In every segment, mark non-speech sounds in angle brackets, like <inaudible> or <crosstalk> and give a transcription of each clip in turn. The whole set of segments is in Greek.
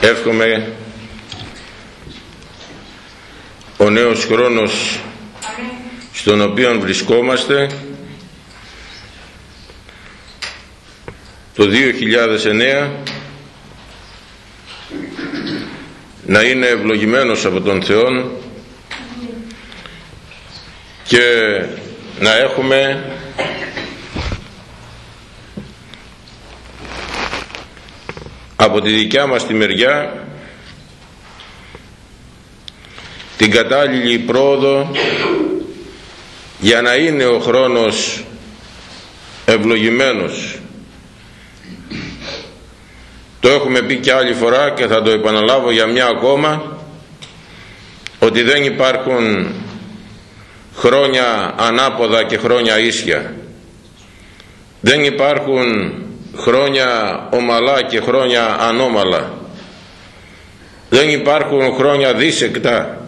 εύχομαι ο νέος χρόνος στον οποίο βρισκόμαστε το 2009 να είναι ευλογημένος από τον Θεό και να έχουμε από τη δικιά μας τη μεριά την κατάλληλη πρόοδο για να είναι ο χρόνος ευλογημένος. Το έχουμε πει και άλλη φορά και θα το επαναλάβω για μια ακόμα ότι δεν υπάρχουν χρόνια ανάποδα και χρόνια ίσια. Δεν υπάρχουν χρόνια ομαλά και χρόνια ανώμαλα. Δεν υπάρχουν χρόνια δίσεκτα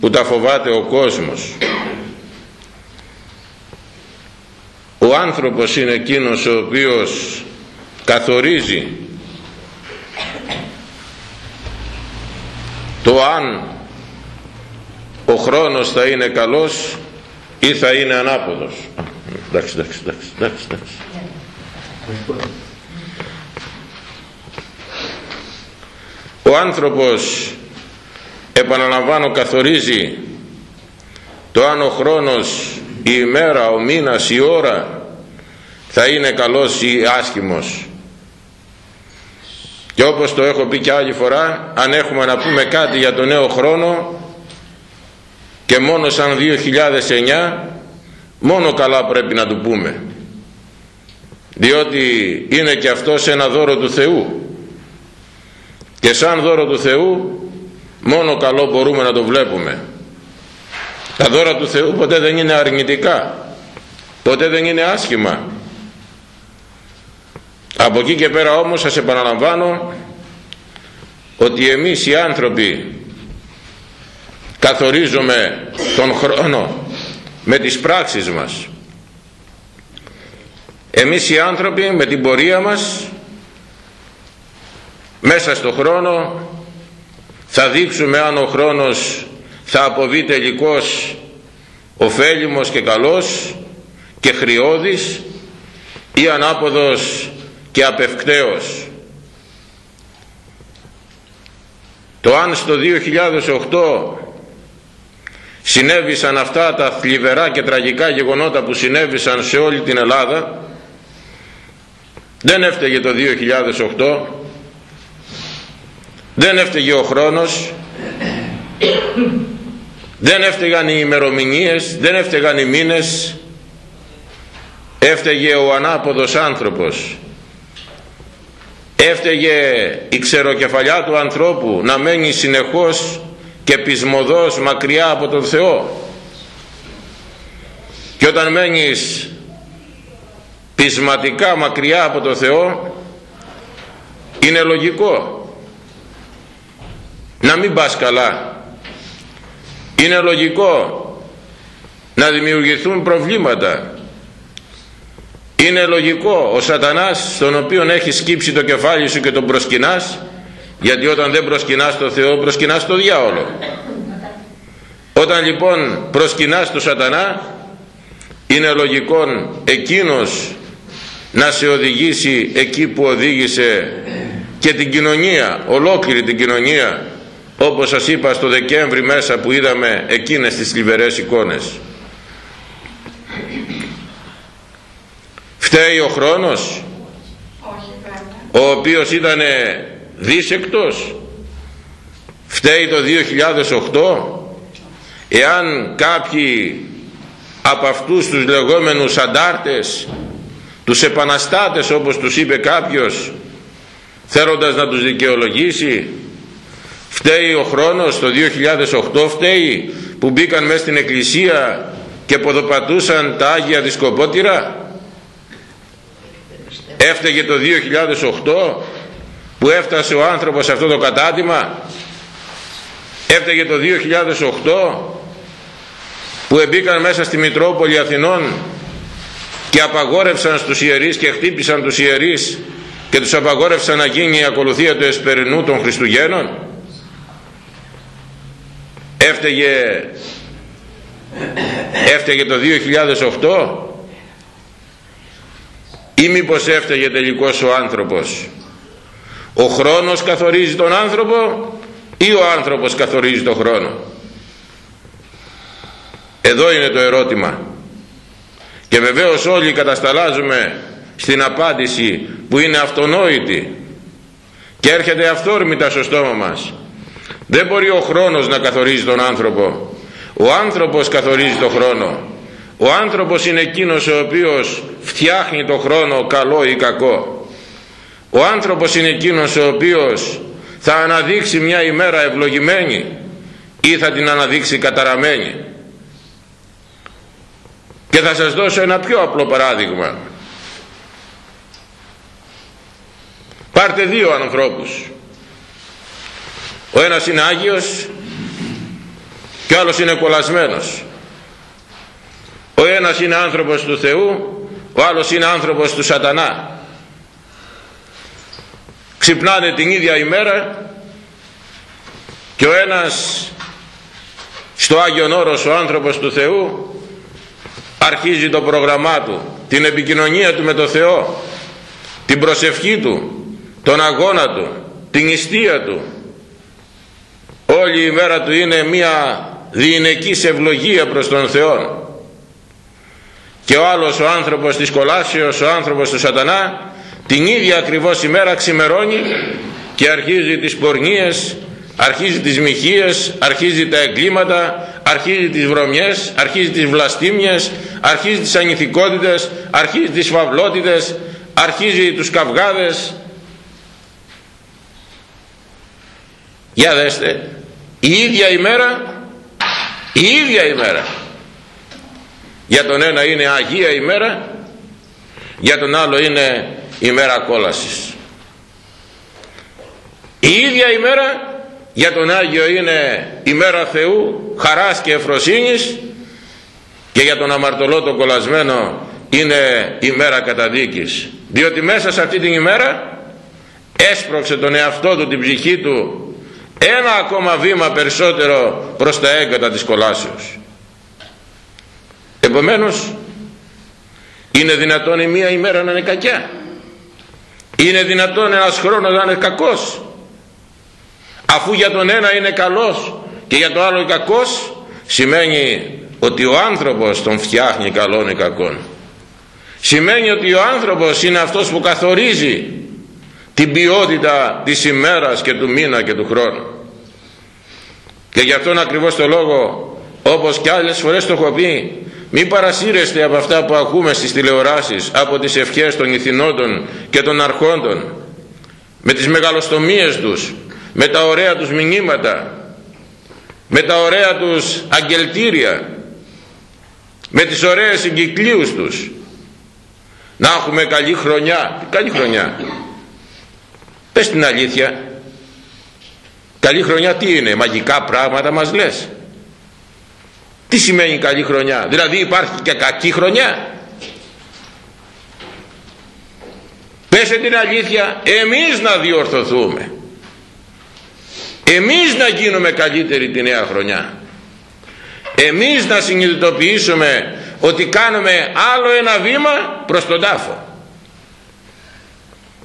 που τα φοβάται ο κόσμος. Ο άνθρωπος είναι εκείνος ο οποίος καθορίζει το αν ο χρόνος θα είναι καλός ή θα είναι ανάποδος. Εντάξει εντάξει εντάξει εντάξει, εντάξει. Ο άνθρωπος επαναλαμβάνω καθορίζει το αν ο χρόνος η ημέρα, ο μήνας, η ώρα θα είναι καλός ή άσχημος. Και όπως το έχω πει και άλλη φορά αν έχουμε να πούμε κάτι για το νέο χρόνο και μόνο σαν 2009 μόνο καλά πρέπει να του πούμε διότι είναι και αυτός ένα δώρο του Θεού. Και σαν δώρο του Θεού μόνο καλό μπορούμε να το βλέπουμε. Τα δώρα του Θεού ποτέ δεν είναι αρνητικά. Ποτέ δεν είναι άσχημα. Από εκεί και πέρα όμως σας επαναλαμβάνω ότι εμείς οι άνθρωποι καθορίζουμε τον χρόνο με τις πράξεις μας εμείς οι άνθρωποι με την πορεία μας μέσα στο χρόνο θα δείξουμε αν ο χρόνος θα αποβεί τελικώς ωφέλιμος και καλός και χρειώδης ή ανάποδος και απευκταίος. Το αν στο 2008 συνέβησαν αυτά τα θλιβερά και τραγικά γεγονότα που συνέβησαν σε όλη την Ελλάδα δεν έφταιγε το 2008 δεν έφταιγε ο χρόνος. Δεν έφταιγαν οι ημερομηνίες. Δεν έφταιγαν οι μήνες. Έφταιγε ο ανάποδος άνθρωπος. Έφταιγε η ξεροκεφαλιά του ανθρώπου να μένει συνεχώς και πεισμοδός μακριά από τον Θεό. Και όταν μένεις πεισματικά μακριά από τον Θεό είναι λογικό να μην πας καλά. Είναι λογικό να δημιουργηθούν προβλήματα. Είναι λογικό ο σατανάς στον οποίο έχεις σκύψει το κεφάλι σου και τον προσκυνάς γιατί όταν δεν προσκυνάς το Θεό προσκυνάς το διάολο. Όταν λοιπόν προσκυνάς το σατανά είναι λογικό εκείνος να σε οδηγήσει εκεί που οδήγησε και την κοινωνία, ολόκληρη την κοινωνία όπως σας είπα στο Δεκέμβρη μέσα που είδαμε εκείνες τις θλιβερές εικόνες. Φταίει ο χρόνος ο οποίος ήταν δίσεκτος. Φταίει το 2008 εάν κάποιοι από αυτούς τους λεγόμενους αντάρτες τους επαναστάτες όπως τους είπε κάποιος θέλοντας να τους δικαιολογήσει. Φταίει ο χρόνος το 2008 φταίει που μπήκαν μέσα στην εκκλησία και ποδοπατούσαν τα Άγια Δισκοπότηρα. Έφταιγε το 2008 που έφτασε ο άνθρωπος σε αυτό το κατάτημα. Έφταιγε το 2008 που εμπήκαν μέσα στη Μητρόπολη Αθηνών και απαγόρευσαν στους ιερείς και χτύπησαν τους ιερείς και τους απαγόρευσαν να γίνει η ακολουθία του εσπερινού των Χριστουγέννων. Έφταιγε έφταιγε το 2008 ή μήπως έφταιγε τελικώς ο άνθρωπος. Ο χρόνος καθορίζει τον άνθρωπο ή ο άνθρωπος καθορίζει τον χρόνο. Εδώ είναι το ερώτημα και βεβαίως όλοι κατασταλάζουμε στην απάντηση που είναι αυτονόητη. Και έρχεται αυθόρμητα στο στόμα μας. Δεν μπορεί ο χρόνος να καθορίζει τον άνθρωπο. Ο άνθρωπος καθορίζει τον χρόνο. Ο άνθρωπος είναι εκείνος ο οποίος φτιάχνει τον χρόνο καλό ή κακό. Ο άνθρωπος είναι εκείνος ο οποίος θα αναδείξει μια ημέρα ευλογημένη ή θα την αναδείξει καταραμένη και θα σας δώσω ένα πιο απλό παράδειγμα. Πάρτε δύο ανθρώπους. Ο ένας είναι Άγιος και ο άλλος είναι κολλασμένος. Ο ένας είναι άνθρωπος του Θεού ο άλλος είναι άνθρωπος του σατανά. Ξυπνάνε την ίδια ημέρα και ο ένας στο Άγιον Όρος ο άνθρωπος του Θεού αρχίζει το πρόγραμμά του την επικοινωνία του με το Θεό την προσευχή του τον αγώνα του την ιστία του. Όλη η μέρα του είναι μια διηνεκής ευλογία προς τον Θεό. Και ο άλλος ο άνθρωπος της κολάσεως ο άνθρωπος του σατανά την ίδια ακριβώς ημέρα ξημερώνει και αρχίζει τις πορνίες αρχίζει τις μοιχείες αρχίζει τα εγκλήματα αρχίζει τις βρωμιές αρχίζει τις βλαστήμιες αρχίζει τις ανηθικότητες αρχίζει τις φαυλότητες αρχίζει τους καυγάδες. Για δέστε η ίδια ημέρα η ίδια ημέρα για τον ένα είναι Αγία ημέρα για τον άλλο είναι ημέρα κόλασης. Η ίδια ημέρα για τον Άγιο είναι ημέρα Θεού χαράς και εφροσύνης. Και για τον αμαρτωλό το κολλασμένο είναι ημέρα καταδίκης. Διότι μέσα σε αυτή την ημέρα έσπρωξε τον εαυτό του την ψυχή του ένα ακόμα βήμα περισσότερο προς τα έγκατα της κολάσεως. Επομένως είναι δυνατόν η μία ημέρα να είναι κακιά. Είναι δυνατόν ένας χρόνος να είναι κακός αφού για τον ένα είναι καλός και για το άλλο κακός σημαίνει ότι ο άνθρωπος τον φτιάχνει καλόν ή κακόν. Σημαίνει ότι ο άνθρωπος είναι αυτός που καθορίζει την ποιότητα της ημέρας και του μήνα και του χρόνου. Και γι' αυτόν ακριβώς το λόγο όπως και άλλες φορές το έχω πει μην παρασύρεστε από αυτά που ακούμε στις τηλεοράσεις από τις ευχές των ηθινόντων και των αρχόντων με τις μεγαλοστομίες τους με τα ωραία τους μηνύματα με τα ωραία τους αγγελτήρια με τις ωραίες συγκυκλίους τους. Να έχουμε καλή χρονιά. Καλή χρονιά. Πες την αλήθεια. Καλή χρονιά τι είναι μαγικά πράγματα μας λες. Τι σημαίνει καλή χρονιά; Δηλαδή υπάρχει και κακή χρονιά. Πέσε την αλήθεια εμείς να διορθωθούμε εμείς να γίνουμε καλύτεροι τη νέα χρονιά. Εμείς να συνειδητοποιήσουμε ότι κάνουμε άλλο ένα βήμα προς τον τάφο.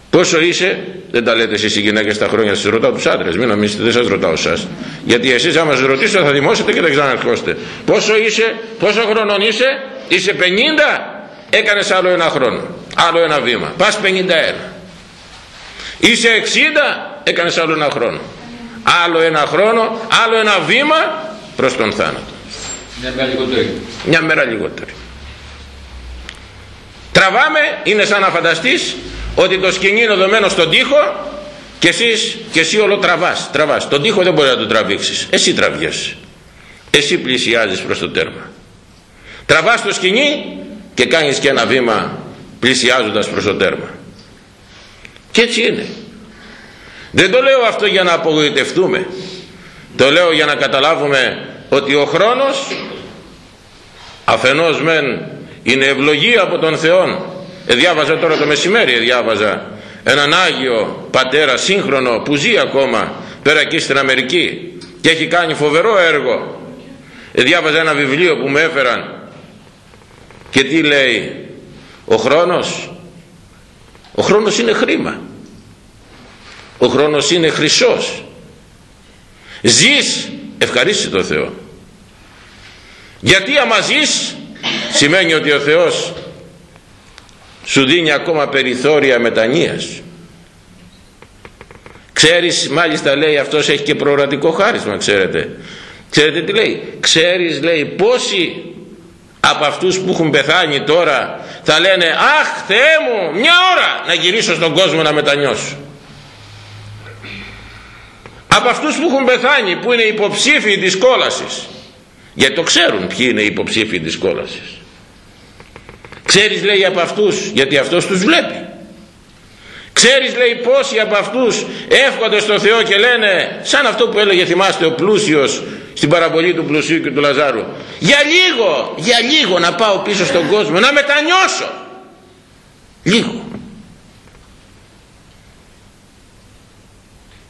Πόσο είσαι δεν τα λέτε εσείς οι γυναίκες τα χρόνια σας ρωτάω τους άντρες μην νομίζετε δεν σας ρωτάω σας. Γιατί εσείς άμα σας ρωτήσω θα δημόσετε και δεν ξαναρχόστε. Πόσο είσαι πόσο χρονών είσαι είσαι 50 έκανες άλλο ένα χρόνο άλλο ένα βήμα. Πας 51 είσαι 60 έκανες άλλο ένα χρόνο άλλο ένα χρόνο άλλο ένα βήμα προς τον θάνατο μια μέρα λιγότερη μια μέρα λιγότερη τραβάμε είναι σαν να φανταστείς ότι το σκηνή είναι δομένο στον τοίχο και, εσείς, και εσύ όλο τραβάς, τραβάς. Τον τοίχο δεν μπορεί να τον τραβήξεις. Εσύ τραβιέσαι. Εσύ πλησιάζεις προς το τέρμα. Τραβάς το σκηνή και κάνεις και ένα βήμα πλησιάζοντας προς το τέρμα. Και έτσι είναι. Δεν το λέω αυτό για να απογοητευτούμε. Το λέω για να καταλάβουμε ότι ο χρόνος αφενός μεν είναι ευλογία από τον Θεό. Ε, διάβαζα τώρα το μεσημέρι, ε, διάβαζα έναν Άγιο Πατέρα σύγχρονο που ζει ακόμα πέρα εκεί στην Αμερική και έχει κάνει φοβερό έργο διάβαζα ένα βιβλίο που μου έφεραν και τι λέει ο χρόνος ο χρόνος είναι χρήμα ο χρόνος είναι χρυσός. Ζεις ευχαρίστησε το Θεό. Γιατί άμα ζεις σημαίνει ότι ο Θεός σου δίνει ακόμα περιθώρια μετανοίας. Ξέρεις μάλιστα λέει αυτός έχει και προορατικό χάρισμα ξέρετε. Ξέρετε τι λέει; Ξέρεις λέει πόσοι από αυτούς που έχουν πεθάνει τώρα θα λένε αχ Θεέ μου μια ώρα να γυρίσω στον κόσμο να μετανιώσω από αυτούς που έχουν πεθάνει που είναι υποψήφιοι της κόλασης. Γιατί το ξέρουν ποιοι είναι οι υποψήφιοι της κόλασης. Ξέρεις λέει από αυτούς γιατί αυτός τους βλέπει. Ξέρεις λέει πόσοι από αυτούς εύχονται στο Θεό και λένε σαν αυτό που έλεγε θυμάστε ο πλούσιος στην παραβολή του πλουσίου και του Λαζάρου για λίγο, για λίγο να πάω πίσω στον κόσμο να μετανιώσω λίγο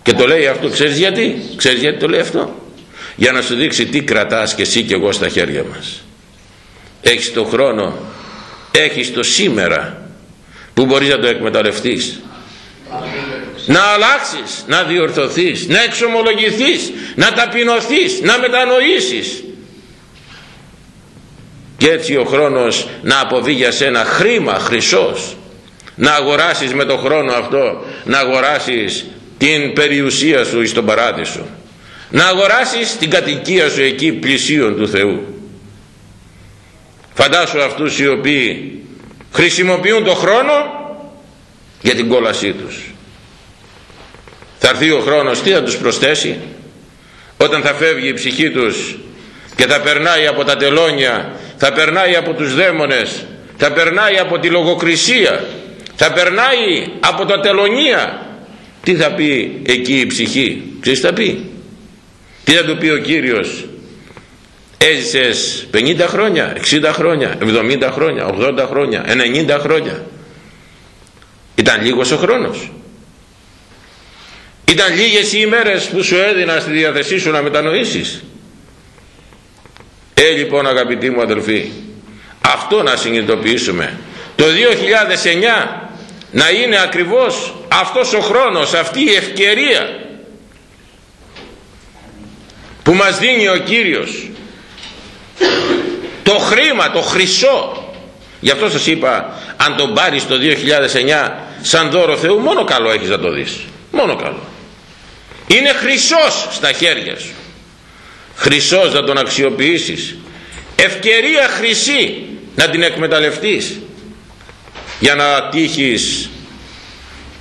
και το λέει αυτό ξέρεις γιατί; Ξέρεις γιατί το λέει αυτό; Για να σου δείξει τι κρατάς και εσύ και εγώ στα χέρια μας. Έχεις το χρόνο έχεις το σήμερα που μπορείς να το εκμεταλλευτείς. Να αλλάξεις, να διορθωθείς, να εξομολογηθείς, να ταπεινωθείς, να μετανοήσεις. Και έτσι ο χρόνος να αποβεί για σένα χρήμα χρυσός. Να αγοράσεις με το χρόνο αυτό να αγοράσεις την περιουσία σου στον παράδεισο. Να αγοράσεις την κατοικία σου εκεί πλησίον του Θεού. Φαντάσου αυτούς οι οποίοι χρησιμοποιούν το χρόνο για την κόλασή τους. Θα έρθει ο χρόνος τι θα τους προσθέσει; Όταν θα φεύγει η ψυχή τους και θα περνάει από τα τελώνια θα περνάει από τους δαίμονες θα περνάει από τη λογοκρισία θα περνάει από τα τελωνία τι θα πει εκεί η ψυχή ξέρεις θα πει; Τι θα του πει ο Κύριος; Έζησες 50 χρόνια 60 χρόνια 70 χρόνια 80 χρόνια 90 χρόνια. Ήταν λίγος ο χρόνος. Ήταν λίγες οι ημέρες που σου έδινα στη διάθεσή σου να μετανοήσεις. Ε λοιπόν αγαπητοί μου αδελφοί αυτό να συνειδητοποιήσουμε. Το 2009 να είναι ακριβώς αυτός ο χρόνος αυτή η ευκαιρία που μας δίνει ο Κύριος. Το χρήμα, το χρυσό. Γι' αυτό σας είπα αν τον πάρεις το 2009 σαν δώρο Θεού μόνο καλό έχεις να το δεις. Μόνο καλό. Είναι χρυσός στα χέρια σου. Χρυσός να τον αξιοποιήσεις. Ευκαιρία χρυσή να την εκμεταλλευτείς για να τύχεις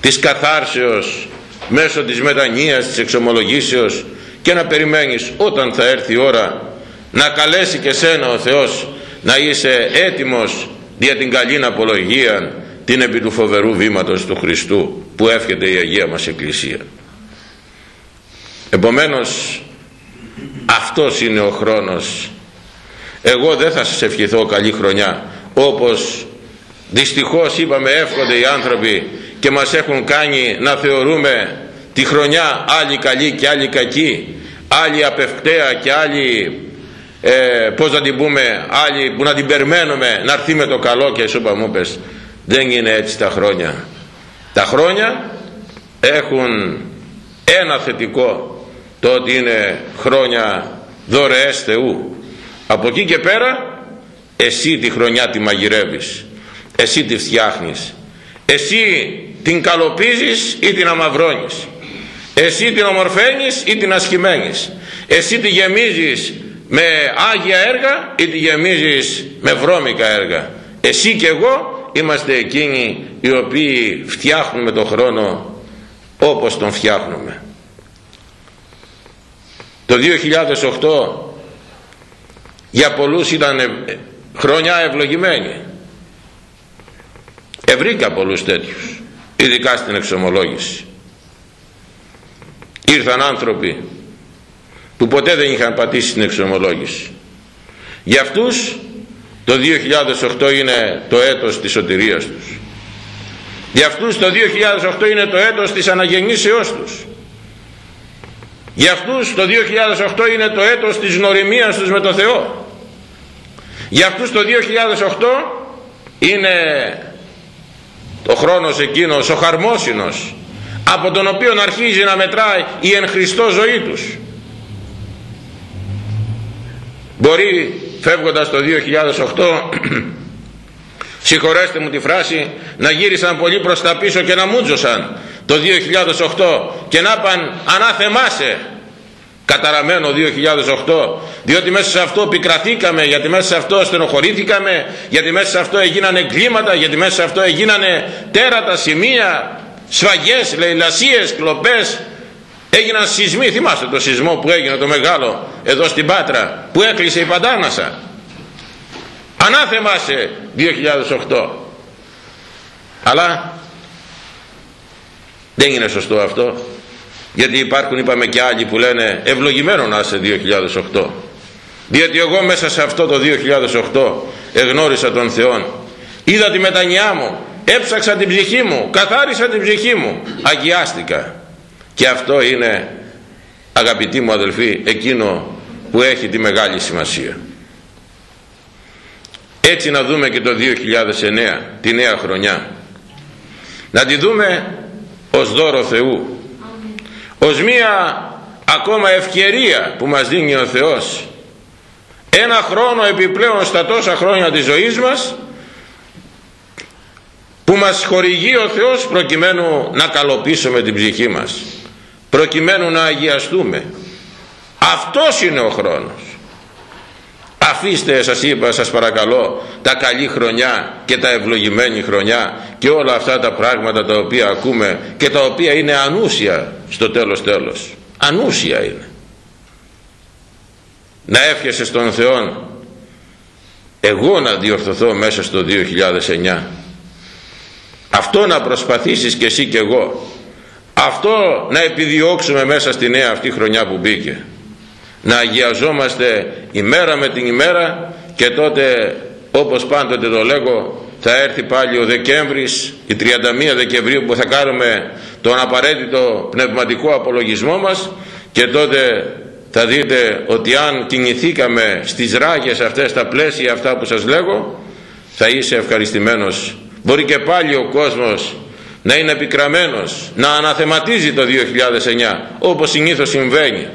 της καθάρσεως μέσω της μετανοίας της εξομολογήσεως και να περιμένεις όταν θα έρθει η ώρα να καλέσει και σένα ο Θεός να είσαι έτοιμος για την καλή απολογία την επί του φοβερού βήματος του Χριστού που εύχεται η Αγία μας Εκκλησία. Επομένως αυτός είναι ο χρόνος. Εγώ δεν θα σας ευχηθώ καλή χρονιά όπως δυστυχώς είπαμε εύχονται οι άνθρωποι και μας έχουν κάνει να θεωρούμε τη χρονιά άλλη καλή και άλλη κακή άλλη απευκταία και άλλη ε, πως να την πούμε άλλη που να την περιμένουμε να έρθει με το καλό και σου είπα μου πες δεν είναι έτσι τα χρόνια. Τα χρόνια έχουν ένα θετικό το ότι είναι χρόνια δωρεές Θεού. Από εκεί και πέρα εσύ τη χρονιά τη μαγειρεύεις εσύ τη φτιάχνεις. Εσύ την καλοπίζεις ή την αμαυρώνεις. Εσύ την ομορφαίνεις ή την ασχημένεις. Εσύ τη γεμίζεις με άγια έργα ή τη γεμίζεις με βρώμικα έργα. Εσύ και εγώ είμαστε εκείνοι οι οποίοι φτιάχνουμε τον χρόνο όπως τον φτιάχνουμε. Το 2008 για πολλούς ήταν χρονιά ευλογημένη ευρήκα πολλούς τέτοιους ειδικά στην εξομολόγηση ήρθαν άνθρωποι που ποτέ δεν είχαν πατήσει την εξομολόγηση για αυτούς το 2008 είναι το έτος της σωτηρίας τους Για αυτούς το 2008 είναι το έτος της αναγεννήσεώς τους. Για αυτούς το 2008 είναι το έτος της γνωριμίας τους με τον Θεό. Για αυτούς το 2008 είναι ο χρόνος εκείνος, ο χαρμόσυνος, από τον οποίο αρχίζει να μετράει η εν Χριστώ ζωή τους. Μπορεί φεύγοντας το 2008 <clears throat> συγχωρέστε μου τη φράση να γύρισαν πολύ προς τα πίσω και να μούτζωσαν το 2008 και να παν ανάθεμάσαι καταραμένο 2008 διότι μέσα σε αυτό πικραθήκαμε γιατί μέσα σε αυτό στενοχωρήθηκαμε γιατί μέσα σε αυτό έγιναν εγκλήματα γιατί μέσα σε αυτό έγιναν τέρατα σημεία σφαγές, λαιλασίες, κλοπές. Έγιναν σεισμοί. Θυμάστε το σεισμό που έγινε το μεγάλο εδώ στην Πάτρα που έκλεισε η Παντάνασα. Ανάθεμάσαι 2008 αλλά δεν είναι σωστό αυτό γιατί υπάρχουν είπαμε και άλλοι που λένε ευλογημένο να είσαι 2008 διότι εγώ μέσα σε αυτό το 2008 εγνώρισα τον Θεό είδα τη μετανιά μου έψαξα την ψυχή μου καθάρισα την ψυχή μου αγιάστηκα. Και αυτό είναι αγαπητοί μου αδελφοί εκείνο που έχει τη μεγάλη σημασία. Έτσι να δούμε και το 2009 τη νέα χρονιά. Να τη δούμε ως δώρο Θεού ως μία ακόμα ευκαιρία που μας δίνει ο Θεός. Ένα χρόνο επιπλέον στα τόσα χρόνια της ζωής μας που μας χορηγεί ο Θεός προκειμένου να καλοποιήσουμε την ψυχή μας προκειμένου να αγιαστούμε. Αυτός είναι ο χρόνος. Αφήστε σας είπα σας παρακαλώ τα καλή χρονιά και τα ευλογημένη χρονιά και όλα αυτά τα πράγματα τα οποία ακούμε και τα οποία είναι ανούσια στο τέλος τέλος. Ανούσια είναι. Να εύχεσαι στον Θεό εγώ να διορθωθώ μέσα στο 2009 αυτό να προσπαθήσεις και εσύ και εγώ. Αυτό να επιδιώξουμε μέσα στη νέα αυτή χρονιά που μπήκε. Να αγιαζόμαστε ημέρα με την ημέρα και τότε όπως πάντοτε το λέγω θα έρθει πάλι ο Δεκέμβρης η 31 Δεκεμβρίου που θα κάνουμε τον απαραίτητο πνευματικό απολογισμό μας και τότε θα δείτε ότι αν κινηθήκαμε στις ράγες αυτές τα πλαίσια αυτά που σας λέγω θα είσαι ευχαριστημένος. Μπορεί και πάλι ο κόσμος να είναι επικραμένος να αναθεματίζει το 2009 όπως συνήθως συμβαίνει.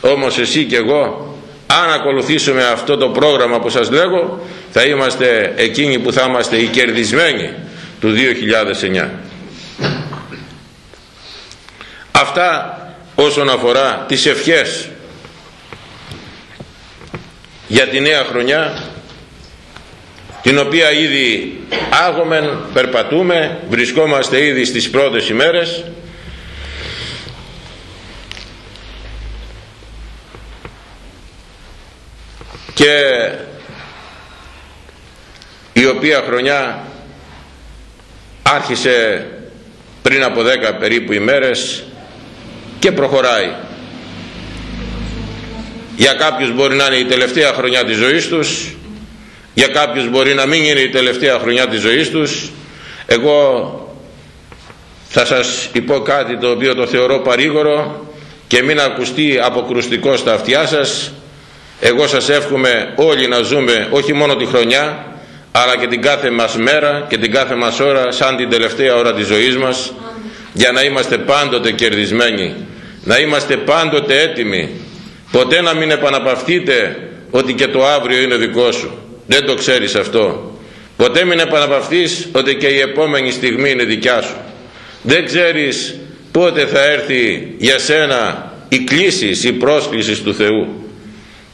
Όμως εσύ και εγώ αν ακολουθήσουμε αυτό το πρόγραμμα που σας λέγω θα είμαστε εκείνοι που θα είμαστε οι κερδισμένοι του 2009 αυτά όσον αφορά τις ευχές για τη νέα χρονιά την οποία ήδη άγομεν περπατούμε βρισκόμαστε ήδη στις πρώτες ημέρες και η οποία χρονιά άρχισε πριν από δέκα περίπου ημέρες και προχωράει. Για κάποιους μπορεί να είναι η τελευταία χρονιά της ζωής τους για κάποιους μπορεί να μην είναι η τελευταία χρονιά της ζωής τους. Εγώ θα σας πω κάτι το οποίο το θεωρώ παρήγορο και μην ακουστεί αποκρουστικό στα αυτιά σας εγώ σας εύχομαι όλοι να ζούμε όχι μόνο τη χρονιά αλλά και την κάθε μας μέρα και την κάθε μας ώρα σαν την τελευταία ώρα της ζωής μας για να είμαστε πάντοτε κερδισμένοι να είμαστε πάντοτε έτοιμοι. Ποτέ να μην επαναπαυτείτε ότι και το αύριο είναι δικό σου. Δεν το ξέρεις αυτό. Ποτέ μην επαναπαυτείς ότι και η επόμενη στιγμή είναι δικιά σου. Δεν ξέρεις πότε θα έρθει για σένα η κλήση, η πρόσκληση του Θεού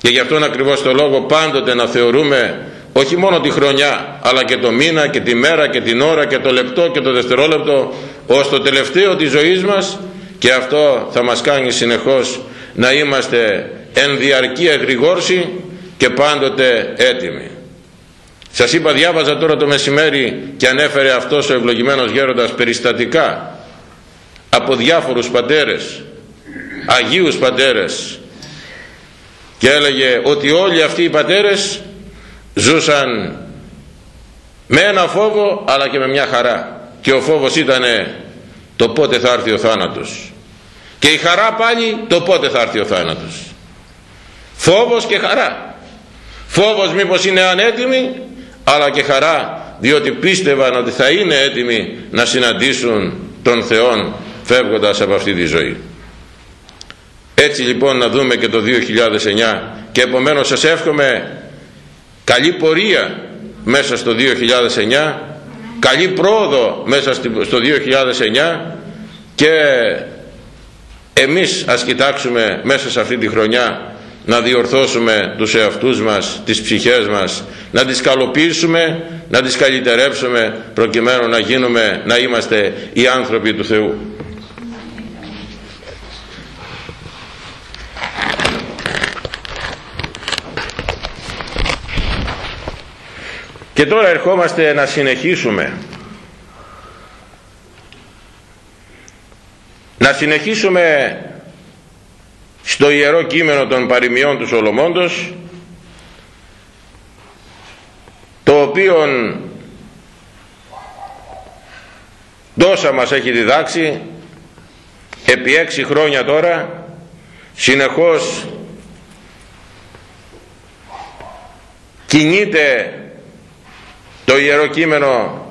και γι' αυτόν ακριβώς το λόγο πάντοτε να θεωρούμε όχι μόνο τη χρονιά αλλά και το μήνα και τη μέρα και την ώρα και το λεπτό και το δευτερόλεπτο ως το τελευταίο της ζωής μας και αυτό θα μας κάνει συνεχώς να είμαστε εν διαρκή εγρηγόρση και πάντοτε έτοιμοι. Σας είπα διάβαζα τώρα το μεσημέρι και ανέφερε αυτός ο ευλογημένος γέροντας περιστατικά από διάφορους πατέρες, Αγίους πατέρες και έλεγε ότι όλοι αυτοί οι πατέρες ζούσαν με ένα φόβο αλλά και με μια χαρά. Και ο φόβος ήταν το πότε θα έρθει ο θάνατος. Και η χαρά πάλι το πότε θα έρθει ο θάνατος. Φόβος και χαρά. Φόβος μήπως είναι ανέτοιμοι αλλά και χαρά διότι πίστευαν ότι θα είναι έτοιμοι να συναντήσουν τον Θεόν φεύγοντας από αυτή τη ζωή έτσι λοιπόν να δούμε και το 2009 και επομένως σας εύχομαι καλή πορεία μέσα στο 2009 καλή πρόοδο μέσα στο 2009 και εμείς ας κοιτάξουμε μέσα σε αυτή τη χρονιά να διορθώσουμε τους εαυτούς μας, τις ψυχές μας, να τις καλοποιήσουμε, να τις καλυτερεύσουμε προκειμένου να γίνουμε, να είμαστε οι άνθρωποι του Θεού. Και τώρα ερχόμαστε να συνεχίσουμε. Να συνεχίσουμε στο Ιερό Κείμενο των Παριμιών του Σολομώντος το οποίο τόσα μας έχει διδάξει επί έξι χρόνια τώρα συνεχώς κινείται το Ιερό Κείμενο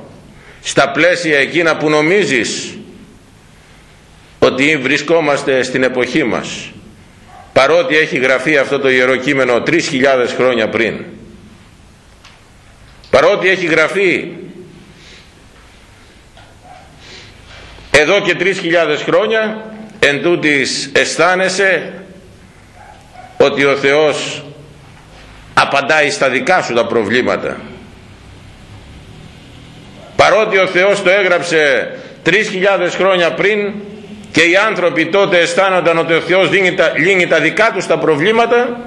στα πλαίσια εκείνα που νομίζεις ότι βρισκόμαστε στην εποχή μας παρότι έχει γραφεί αυτό το Ιερό Κείμενο 3.000 χρόνια πριν παρότι έχει γραφεί εδώ και 3.000 χρόνια εν τούτης αισθάνεσαι ότι ο Θεός απαντάει στα δικά σου τα προβλήματα παρότι ο Θεός το έγραψε 3.000 χρόνια πριν και οι άνθρωποι τότε αισθάνονταν ότι ο Θεός λύνει τα, λύνει τα δικά τους τα προβλήματα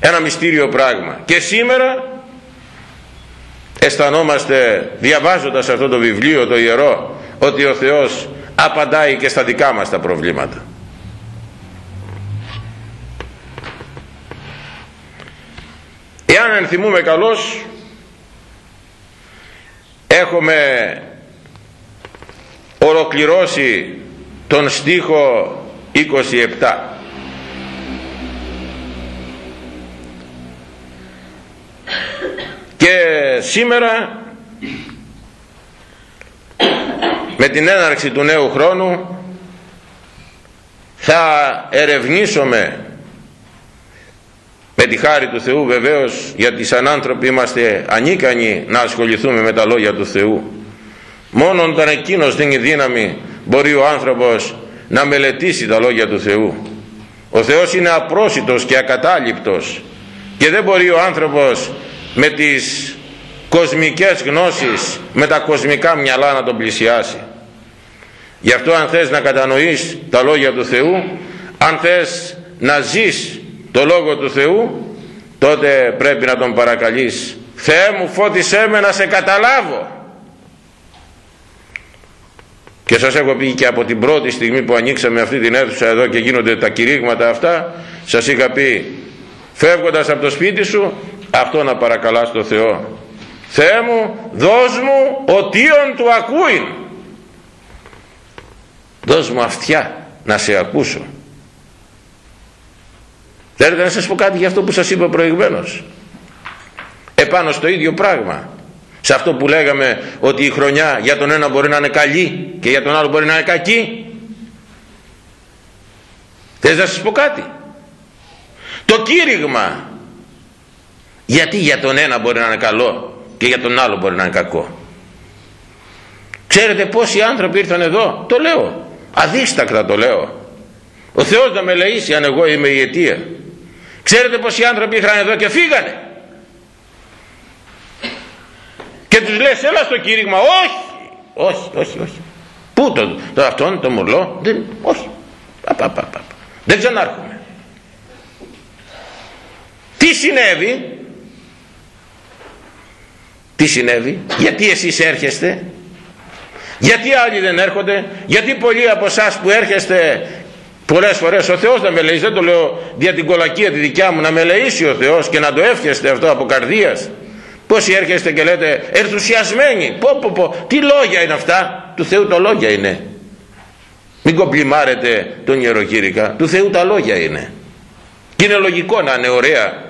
ένα μυστήριο πράγμα. Και σήμερα αισθανόμαστε διαβάζοντας αυτό το βιβλίο το ιερό ότι ο Θεός απαντάει και στα δικά μας τα προβλήματα. Εάν ενθυμούμε καλώς έχουμε ολοκληρώσει τον στίχο 27 και σήμερα με την έναρξη του νέου χρόνου θα ερευνήσουμε με τη χάρη του Θεού βεβαίως γιατί σαν άνθρωποι είμαστε ανίκανοι να ασχοληθούμε με τα λόγια του Θεού. Μόνο όταν εκείνος δίνει δύναμη μπορεί ο άνθρωπος να μελετήσει τα λόγια του Θεού. Ο Θεός είναι απρόσιτος και ακατάληπτος και δεν μπορεί ο άνθρωπος με τις κοσμικές γνώσεις με τα κοσμικά μυαλά να τον πλησιάσει. Γι' αυτό αν θες να κατανοείς τα λόγια του Θεού αν θες να ζεις το Λόγο του Θεού τότε πρέπει να τον παρακαλείς. Θεέ μου φώτισέ με να σε καταλάβω. Και σας έχω πει και από την πρώτη στιγμή που ανοίξαμε αυτή την αίθουσα εδώ και γίνονται τα κηρύγματα αυτά σας είχα πει φεύγοντας από το σπίτι σου αυτό να παρακαλάς το Θεό. Θεέ μου δώσ' μου ο τίον του ακούει δώσ' μου αυτιά να σε ακούσω Θέλετε να σας πω κάτι για αυτό που σας είπα προηγουμένως; Επάνω στο ίδιο πράγμα. Σε αυτό που λέγαμε ότι η χρονιά για τον ένα μπορεί να είναι καλή και για τον άλλο μπορεί να είναι κακή. Θέλετε να σας πω κάτι; Το κήρυγμα γιατί για τον ένα μπορεί να είναι καλό και για τον άλλο μπορεί να είναι κακό; Ξέρετε πόσοι άνθρωποι ήρθαν εδώ; Το λέω. Αδίστακτα το λέω. Ο Θεός να με λαίσει αν εγώ είμαι η αιτία. Ξέρετε πόσοι άνθρωποι ήρθαν εδώ και φύγανε. Και τους λες έλα στο κήρυγμα. Όχι. Όχι, όχι, όχι. Πού το, το αυτόν, το μουρλό. Δεν, όχι. Πα, πα, πα, πα. Δεν ξανάρχομαι. Τι συνέβη; Τι συνέβη; Γιατί εσείς έρχεστε; Γιατί άλλοι δεν έρχονται; Γιατί πολλοί από εσάς που έρχεστε πολλές φορές ο Θεός να με λέει δεν το λέω δια την κολακία τη δικιά μου να με λεήσει ο Θεός και να το εύχεστε αυτό από καρδίας Πόσοι έρχεστε και λέτε ενθουσιασμένοι. Πω πω πω. Τι λόγια είναι αυτά. Του Θεού τα λόγια είναι. Μην κομπλιμάρετε τον ιεροκήρυκα. Του Θεού τα λόγια είναι. Και είναι λογικό να είναι ωραία.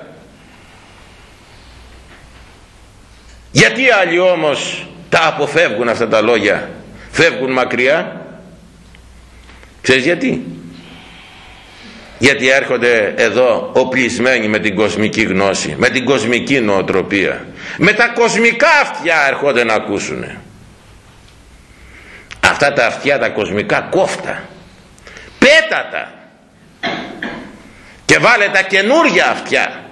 Γιατί άλλοι όμως τα αποφεύγουν αυτά τα λόγια; Φεύγουν μακριά; Ξέρεις γιατί; Γιατί έρχονται εδώ οπλισμένοι με την κοσμική γνώση με την κοσμική νοοτροπία. Με τα κοσμικά αυτιά έρχονται να ακούσουν αυτά τα αυτιά τα κοσμικά κόφτα πέτατα. Και βάλε τα καινούργια αυτιά.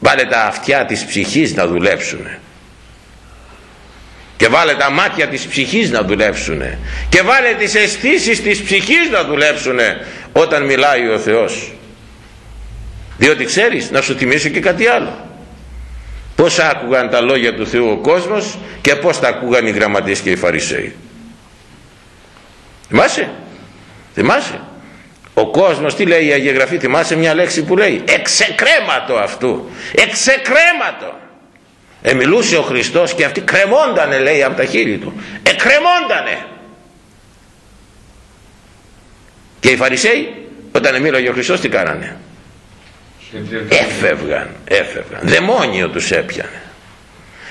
Βάλε τα αυτιά της ψυχής να δουλέψουν και βάλε τα μάτια της ψυχής να δουλέψουν και βάλε τις αισθήσεις της ψυχής να δουλέψουν όταν μιλάει ο Θεός. Διότι ξέρεις να σου θυμίσω και κάτι άλλο. Πως άκουγαν τα λόγια του Θεού ο κόσμος και πως τα ακούγαν οι γραμματείς και οι Φαρισαίοι. Θυμάσαι; Θυμάσαι; Ο κόσμος τι λέει η Αγία Γραφή θυμάσαι μια λέξη που λέει; Εξεκρέματο αυτού. Εξεκρέματο εμιλούσε ο Χριστός και αυτοί κρεμόντανε λέει από τα χείλη του. Εκρεμόντανε και οι Φαρισαίοι όταν μίλαγε ο Χριστός τι κάνανε; Έφευγαν έφευγαν. Δαιμόνιο τους έπιανε.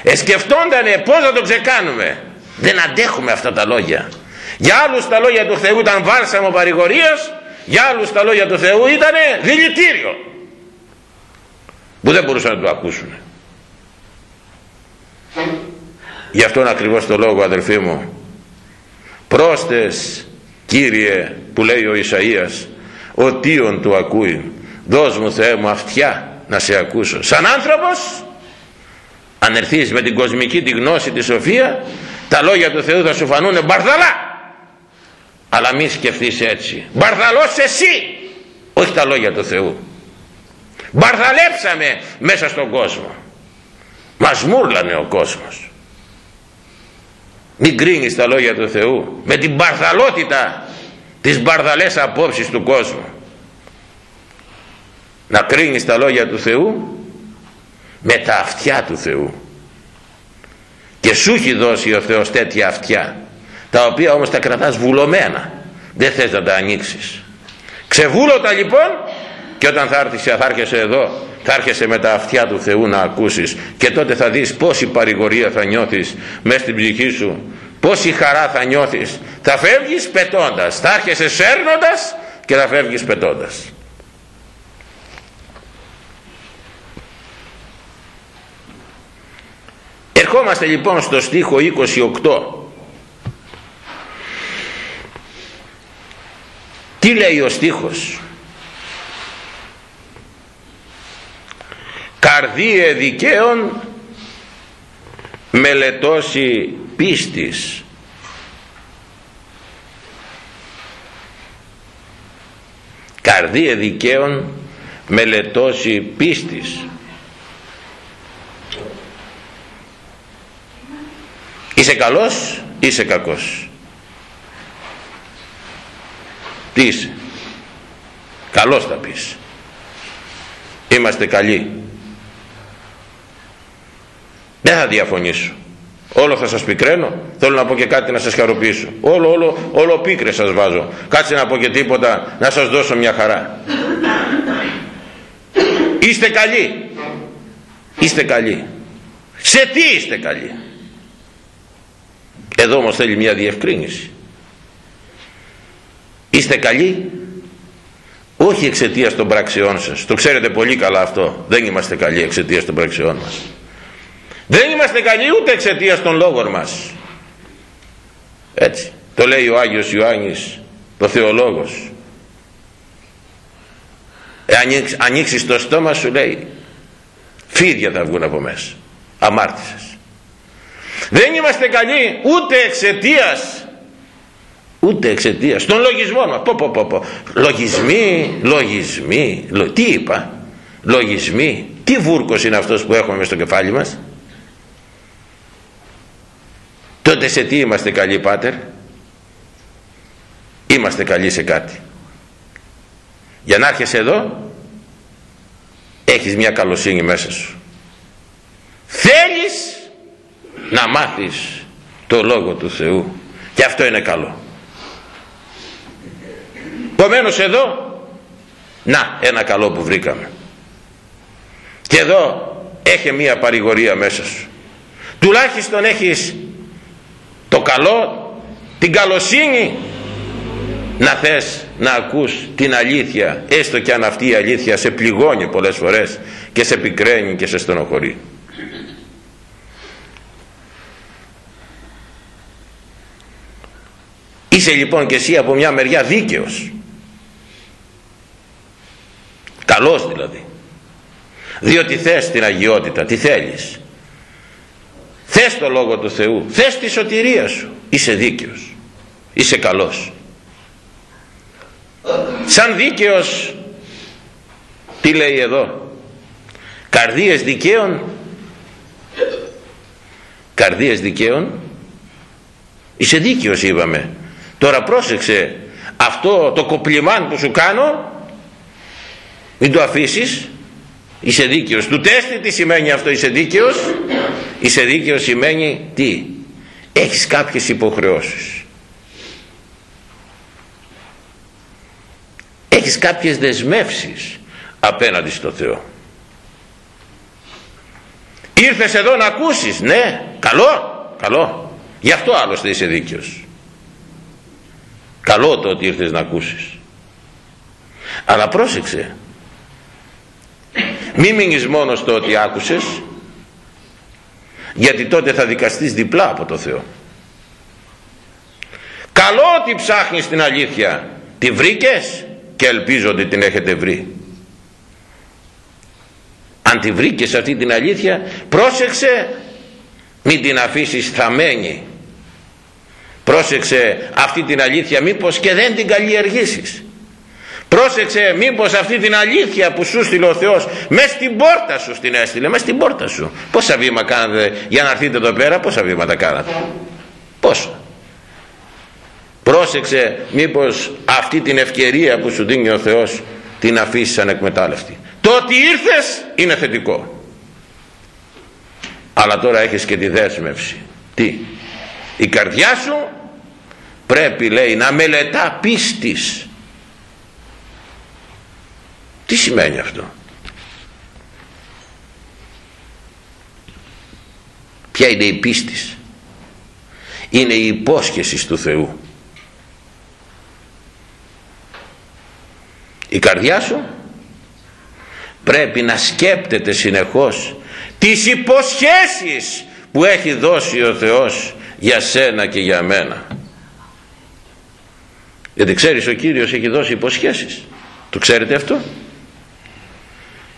Εσκεφτόντανε πως θα το ξεκάνουμε; Δεν αντέχουμε αυτά τα λόγια. Για άλλους τα λόγια του Θεού ήταν βάλσαμο παρηγορίας για άλλους τα λόγια του Θεού ήταν δηλητήριο. Που δεν μπορούσαν να το ακούσουν γι' αυτόν ακριβώς το λόγο αδελφοί μου. Πρόστες Κύριε που λέει ο Ισαΐας ο τίον του ακούει. Δώσ' μου Θεέ μου αυτιά να σε ακούσω. Σαν άνθρωπος αν ερθείς με την κοσμική τη γνώση τη σοφία τα λόγια του Θεού θα σου φανούν μπαρδαλά. Αλλά μη σκεφτείς έτσι. Μπαρδαλός εσύ όχι τα λόγια του Θεού. Μπαρδαλέψαμε μέσα στον κόσμο. Μας μούρλανε ο κόσμος μην κρίνεις τα λόγια του Θεού. Με την μπαρδαλότητα τις μπαρδαλές απόψεις του κόσμου. Να κρίνεις τα λόγια του Θεού με τα αυτιά του Θεού. Και σου έχει δώσει ο Θεός τέτοια αυτιά τα οποία όμως τα κρατάς βουλωμένα. Δεν θες να τα ανοίξεις. Ξεβούλωτα λοιπόν και όταν θα, έρθεις, θα έρχεσαι εδώ θα έρχεσαι με τα αυτιά του Θεού να ακούσεις και τότε θα δεις πόση παρηγορία θα νιώθεις μέσα στην ψυχή σου πόση χαρά θα νιώθεις. Θα φεύγεις πετώντας θα έρχεσαι σέρνοντας και θα φεύγεις πετώντας. Ερχόμαστε λοιπόν στο στίχο 28 τι λέει ο στίχος; Καρδίε δικαίων μελετώσει πίστης. Καρδίε δικαίων μελετώσει πίστης. Είσαι καλός είσαι κακός. Τι είσαι; Καλός θα πεις. Είμαστε καλοί δεν θα διαφωνήσω. Όλο θα σας πικραίνω. Θέλω να πω και κάτι να σας χαροποιήσω. Όλο όλο όλο πίκρες σας βάζω. Κάτσε να πω και τίποτα να σας δώσω μια χαρά. Είστε καλοί. Είστε καλοί. Σε τι είστε καλοί; Εδώ όμως θέλει μια διευκρίνηση. Είστε καλοί; Όχι εξαιτίας των πράξεών σας. Το ξέρετε πολύ καλά αυτό. Δεν είμαστε καλοί εξαιτίας των πράξεών μας δεν είμαστε καλοί ούτε εξαιτίας των λόγων μας. Έτσι. Το λέει ο Άγιος Ιωάννης, το θεολόγος. Ε, ανοίξεις το στόμα σου λέει, φίδια θα βγουν από μέσα. Αμάρτησες. Δεν είμαστε καλοί ούτε εξαιτίας ούτε εξαιτίας των λογισμών μας. Πω, πω, πω, πω. Λογισμοί, λογισμοί, λο... τι είπα, λογισμοί. Τι βούρκος είναι αυτός που έχουμε στο κεφάλι μας; Τότε σε τι είμαστε καλοί πάτερ; Είμαστε καλοί σε κάτι. Για να έρχεσαι εδώ έχεις μια καλοσύνη μέσα σου. Θέλεις να μάθεις το Λόγο του Θεού. Και αυτό είναι καλό. Επομένως εδώ να ένα καλό που βρήκαμε. Και εδώ έχει μία παρηγορία μέσα σου. Τουλάχιστον έχεις το καλό την καλοσύνη. Να θες να ακούς την αλήθεια έστω και αν αυτή η αλήθεια σε πληγώνει πολλές φορές και σε πικραίνει και σε στενοχωρεί. Είσαι λοιπόν και εσύ από μια μεριά δίκαιος. Καλός δηλαδή. Διότι θες την αγιότητα τι θέλεις θες το Λόγο του Θεού θες τη σωτηρία σου. Είσαι δίκαιος είσαι καλός. Σαν δίκαιος τι λέει εδώ; Καρδίες δικαίων καρδίες δικαίων είσαι δίκαιος είπαμε. Τώρα πρόσεξε αυτό το κοπλιμάν που σου κάνω μην το αφήσεις είσαι δίκαιος. Του τέστη τι σημαίνει αυτό είσαι δίκαιος είσαι δίκαιος σημαίνει τι; Έχεις κάποιες υποχρεώσεις. Έχεις κάποιες δεσμεύσεις απέναντι στο Θεό. Ήρθες εδώ να ακούσεις ναι καλό καλό. Γι' αυτό άλλωστε είσαι δίκαιος. Καλό το ότι ήρθες να ακούσεις. Αλλά πρόσεξε. Μη μείνεις μόνο στο ότι άκουσες γιατί τότε θα δικαστείς διπλά από το Θεό. Καλό ότι ψάχνεις την αλήθεια. Τη βρήκες και ελπίζω ότι την έχετε βρει. Αν τη βρήκες αυτή την αλήθεια πρόσεξε μην την αφήσεις θαμένη πρόσεξε αυτή την αλήθεια μήπως και δεν την καλλιεργήσεις πρόσεξε μήπως αυτή την αλήθεια που σου στείλε ο Θεός μέσα στην πόρτα σου την έστειλε μέσα στην πόρτα σου. Πόσα βήμα κάνατε για να έρθετε εδώ πέρα πόσα βήματα κάνατε. Πόσα. Πρόσεξε μήπως αυτή την ευκαιρία που σου δίνει ο Θεός την αφήσεις ανεκμετάλλευτη το ότι ήρθες είναι θετικό. Αλλά τώρα έχεις και τη δέσμευση. Τι; Η καρδιά σου πρέπει λέει να μελετά πίστης τι σημαίνει αυτό; Ποια είναι η πίστης; Είναι η υπόσχεση του Θεού. Η καρδιά σου πρέπει να σκέπτεται συνεχώς τις υποσχέσεις που έχει δώσει ο Θεός για σένα και για μένα. Γιατί ξέρεις ο Κύριος έχει δώσει υποσχέσεις. Το ξέρετε αυτό;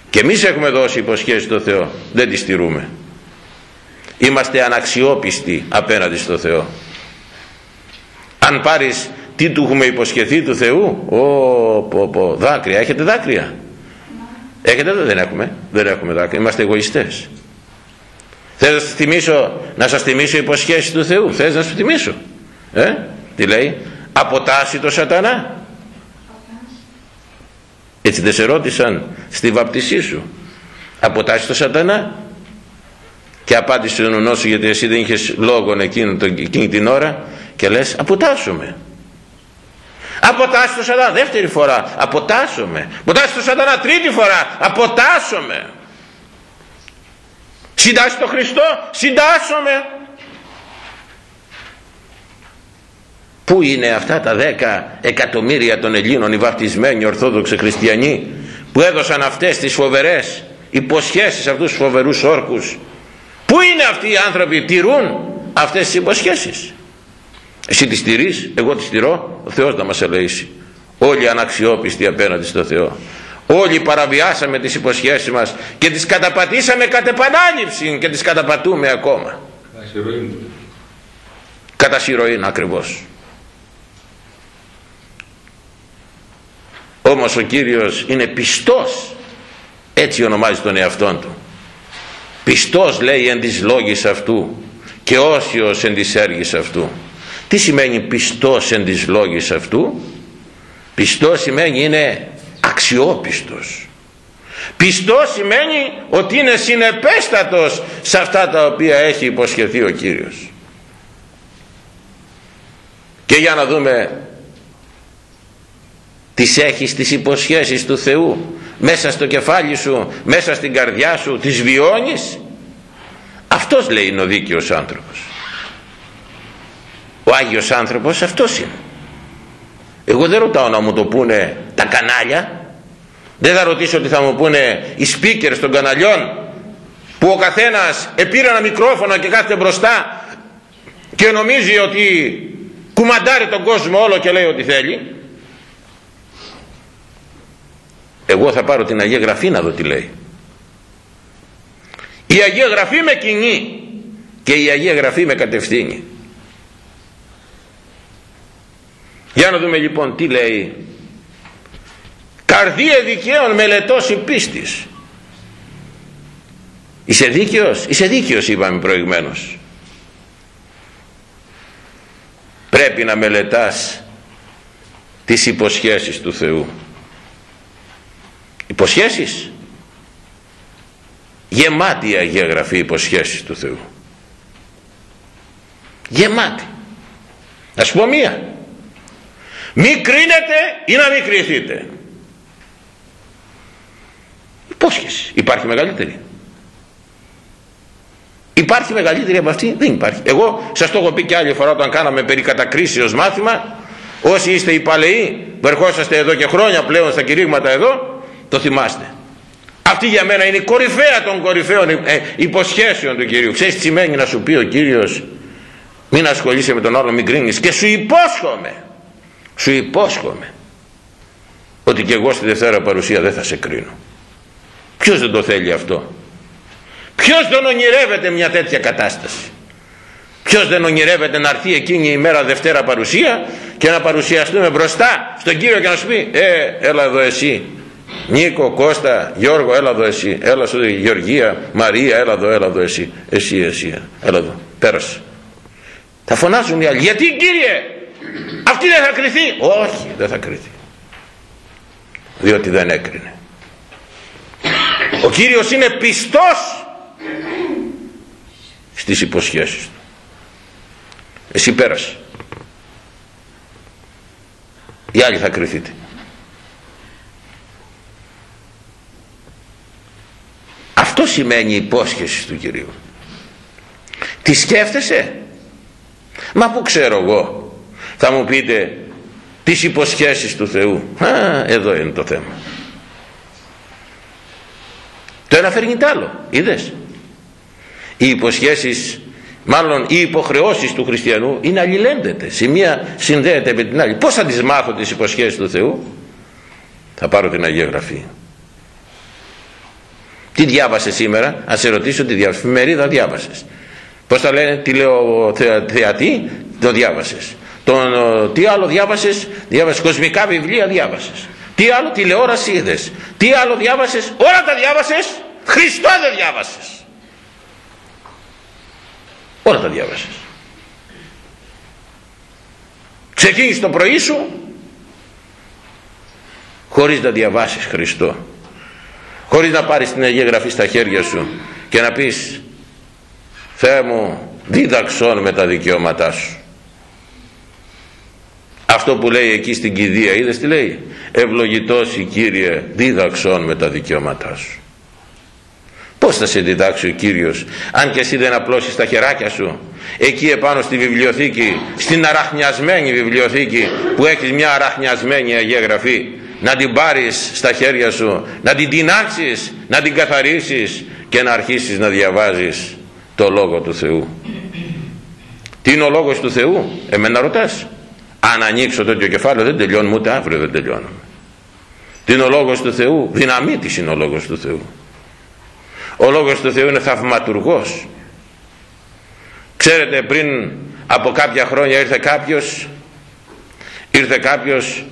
Και εμείς έχουμε δώσει υποσχέσεις στο Θεό. Δεν τις στηρούμε. Είμαστε αναξιόπιστοι απέναντι στο Θεό. Αν πάρεις τι του έχουμε υποσχεθεί του Θεού; Ο, πω, πω, δάκρυα. Έχετε δάκρυα; Έχετε δεν έχουμε. Δεν έχουμε δάκρυα. Είμαστε εγωιστές. Θες να σας θυμίσω να σας θυμίσω υποσχέσεις του Θεού; Θες να σου θυμίσω. Ε; τι λέει; Αποτάσσει το σατανά έτσι δεν σε ρώτησαν στη βαπτισή σου. Αποτάσσει το σατανά. Και απάντησε ο νουνός σου γιατί εσύ δεν είχες λόγο εκείνη, εκείνη την ώρα και λες αποτάσσομαι αποτάσσει το σατανά δεύτερη φορά αποτάσσομαι αποτάσσει το σατανά τρίτη φορά αποτάσσομαι συντάσσει το Χριστό συντάσσομαι Πού είναι αυτά τα δέκα εκατομμύρια των Ελλήνων οι βαπτισμένοι Ορθόδοξοι Χριστιανοί που έδωσαν αυτές τις φοβερές υποσχέσεις αυτούς τους φοβερούς όρκους; Πού είναι αυτοί οι άνθρωποι τηρούν αυτές τις υποσχέσεις; Εσύ τις τηρείς, εγώ τις τηρώ ο Θεός να μας ελεήσει όλοι αναξιόπιστοι απέναντι στο Θεό. Όλοι παραβιάσαμε τις υποσχέσεις μας και τις καταπατήσαμε κατ' επανάληψη και τις καταπατούμε ακόμα. Κατά συρροήν ακριβώς όμως ο Κύριος είναι πιστός. Έτσι ονομάζει τον εαυτόν του. Πιστός λέει εν της λόγης αυτού και όσιος εν της έργης αυτού. Τι σημαίνει πιστός εν της λόγης αυτού; Πιστός σημαίνει είναι αξιόπιστος. Πιστός σημαίνει ότι είναι συνεπέστατος σε αυτά τα οποία έχει υποσχεθεί ο Κύριος. Και για να δούμε τις έχεις τις υποσχέσεις του Θεού. Μέσα στο κεφάλι σου μέσα στην καρδιά σου τις βιώνεις. Αυτός λέει είναι ο δίκαιος άνθρωπος. Ο Άγιος άνθρωπος αυτός είναι. Εγώ δεν ρωτάω να μου το πούνε τα κανάλια. Δεν θα ρωτήσω ότι θα μου πούνε οι speakers των καναλιών που ο καθένας επήρε ένα μικρόφωνο και κάθεται μπροστά και νομίζει ότι κουμαντάρει τον κόσμο όλο και λέει ό,τι θέλει εγώ θα πάρω την Αγία Γραφή να δω τι λέει. Η Αγία Γραφή με κινεί και η Αγία Γραφή με κατευθύνει. Για να δούμε λοιπόν τι λέει. Καρδία δικαίων μελετός η πίστης. Είσαι δίκαιος; Είσαι δίκαιος είπαμε προηγμένως πρέπει να μελετάς τις υποσχέσεις του Θεού υποσχέσεις. Γεμάτη η Αγία Γραφή υποσχέσεις του Θεού. Γεμάτη. Να σου πω μία. Μη κρίνετε ή να μην κρυθείτε. Υπόσχεση. Υπάρχει μεγαλύτερη. Υπάρχει μεγαλύτερη από αυτή. Δεν υπάρχει. Εγώ σας το έχω πει και άλλη φορά όταν κάναμε περί κατακρίσεως μάθημα. Όσοι είστε οι παλαιοί που ερχόσαστε εδώ και χρόνια πλέον στα κηρύγματα εδώ το θυμάστε. Αυτή για μένα είναι η κορυφαία των κορυφαίων ε, υποσχέσεων του Κυρίου. Ξέρεις τι σημαίνει να σου πει ο Κύριος μην ασχολείσαι με τον άλλο μην κρίνεις και σου υπόσχομαι σου υπόσχομαι ότι και εγώ στη Δευτέρα παρουσία δεν θα σε κρίνω. Ποιος δεν το θέλει αυτό; Ποιος δεν ονειρεύεται μια τέτοια κατάσταση; Ποιος δεν ονειρεύεται να έρθει εκείνη η μέρα Δευτέρα παρουσία και να παρουσιαστούμε μπροστά στον Κύριο και να σου πει ε έλα εδώ εσύ Νίκο, Κώστα, Γιώργο έλα εδώ εσύ. Έλα σου Γεωργία, Μαρία έλα εδώ έλα εδώ εσύ. Εσύ εσύ έλα εδώ. Πέρασε. Θα φωνάζουν οι άλλοι. Γιατί Κύριε αυτή δεν θα κριθεί όχι δεν θα κριθεί διότι δεν έκρινε. Ο Κύριος είναι πιστός στις υποσχέσεις του. Εσύ πέρασε. Οι άλλοι θα κρυθείτε αυτό σημαίνει η υπόσχεση του Κυρίου. Τι σκέφτεσαι; Μα που ξέρω εγώ; Θα μου πείτε τις υποσχέσεις του Θεού. Α, εδώ είναι το θέμα. Το ένα φέρνει τ' άλλο είδες; Οι υποσχέσεις μάλλον οι υποχρεώσεις του χριστιανού είναι αλληλένδετες. Η μία συνδέεται με την άλλη. Πως θα τις μάθω τις υποσχέσεις του Θεού; Θα πάρω την Αγία Γραφή τι διάβασες σήμερα; Αν σε ρωτήσω τι διάβασες. Μερίδα διάβασες. Πως θα λένε τι λέω θεατή το διάβασες. Τον, τι άλλο διάβασες; Διάβασες κοσμικά βιβλία διάβασες. Τι άλλο τηλεόραση είδες; Τι άλλο διάβασες; Όλα τα διάβασες; Χριστό δεν διάβασες. Όλα τα διάβασες. Ξεκίνησε το πρωί σου χωρίς να διαβάσεις Χριστό χωρίς να πάρεις την Αγία Γραφή στα χέρια σου και να πεις Θεέ μου δίδαξόν με τα δικαιώματά σου αυτό που λέει εκεί στην κηδεία είδες τι λέει; Ευλογητός η Κύριε δίδαξόν με τα δικαιώματά σου πως θα σε διδάξει ο Κύριος αν και εσύ δεν απλώσεις τα χεράκια σου; Εκεί επάνω στη βιβλιοθήκη στην αραχνιασμένη βιβλιοθήκη που έχεις μια αραχνιασμένη Αγία Γραφή να την πάρεις στα χέρια σου να την τεινάξεις να την καθαρίσεις και να αρχίσεις να διαβάζεις το Λόγο του Θεού. Τι είναι ο Λόγος του Θεού εμένα ρωτάς. Αν ανοίξω τέτοιο κεφάλαιο δεν τελειώνουμε ούτε αύριο δεν τελειώνουμε. Τι είναι ο Λόγος του Θεού δυναμίτης είναι ο Λόγος του Θεού. Ο Λόγος του Θεού είναι θαυματουργός. Ξέρετε πριν από κάποια χρόνια ήρθε κάποιος ήρθε κάποιος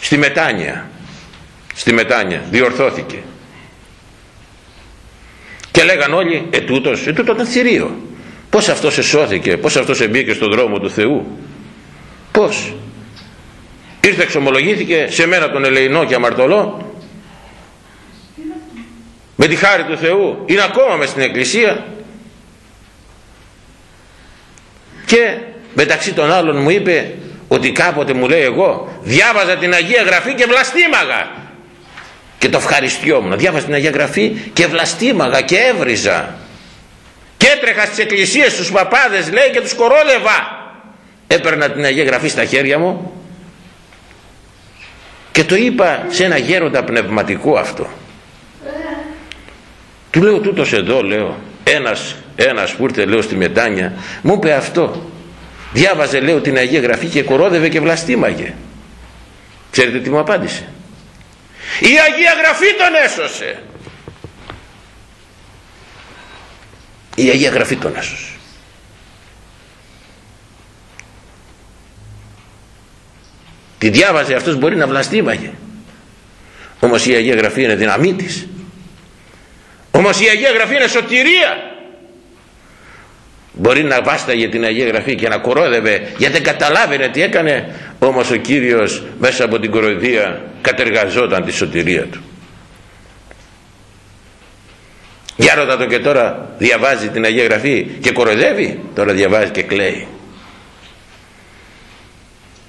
στη Μετάνια στη Μετάνια διορθώθηκε. Και λέγαν όλοι ε τούτος, ε τούτος ήταν θηρίο. Πως αυτός εσώθηκε πως αυτός εμπήκε στον δρόμο του Θεού. Πως ήρθε εξομολογήθηκε σε μένα τον ελεηνό και αμαρτωλό. Με τη χάρη του Θεού. Είναι ακόμα μες στην εκκλησία. Και μεταξύ των άλλων μου είπε ότι κάποτε μου λέει εγώ διάβαζα την Αγία Γραφή και βλαστήμαγα. Και το ευχαριστιόμουν διάβαζα την Αγία Γραφή και βλαστήμαγα και έβριζα. Και έτρεχα στις εκκλησίες στους παπάδες λέει και τους κορόλευα. Έπαιρνα την Αγία Γραφή στα χέρια μου και το είπα σε ένα γέροντα πνευματικό αυτό. Του λέω τούτος εδώ λέω ένας, ένας που ήρθε λέω στη Μετάνια μου είπε αυτό διάβαζε λέω την Αγία Γραφή και κορόδευε και βλαστήμαγε. Ξέρετε τι μου απάντησε; Η Αγία Γραφή τον έσωσε. Η Αγία Γραφή τον έσωσε. Τη διάβαζε αυτός μπορεί να βλαστήμαγε. Όμως η Αγία Γραφή είναι δύναμή της. Όμως η Αγία Γραφή είναι σωτηρία μπορεί να βάσταγε την Αγία Γραφή και να κορόδευε γιατί δεν καταλάβαινε τι έκανε. Όμως ο Κύριος μέσα από την κοροϊδία κατεργαζόταν τη σωτηρία του. Για ρώτα το και τώρα διαβάζει την Αγία Γραφή και κοροϊδεύει τώρα διαβάζει και κλαίει.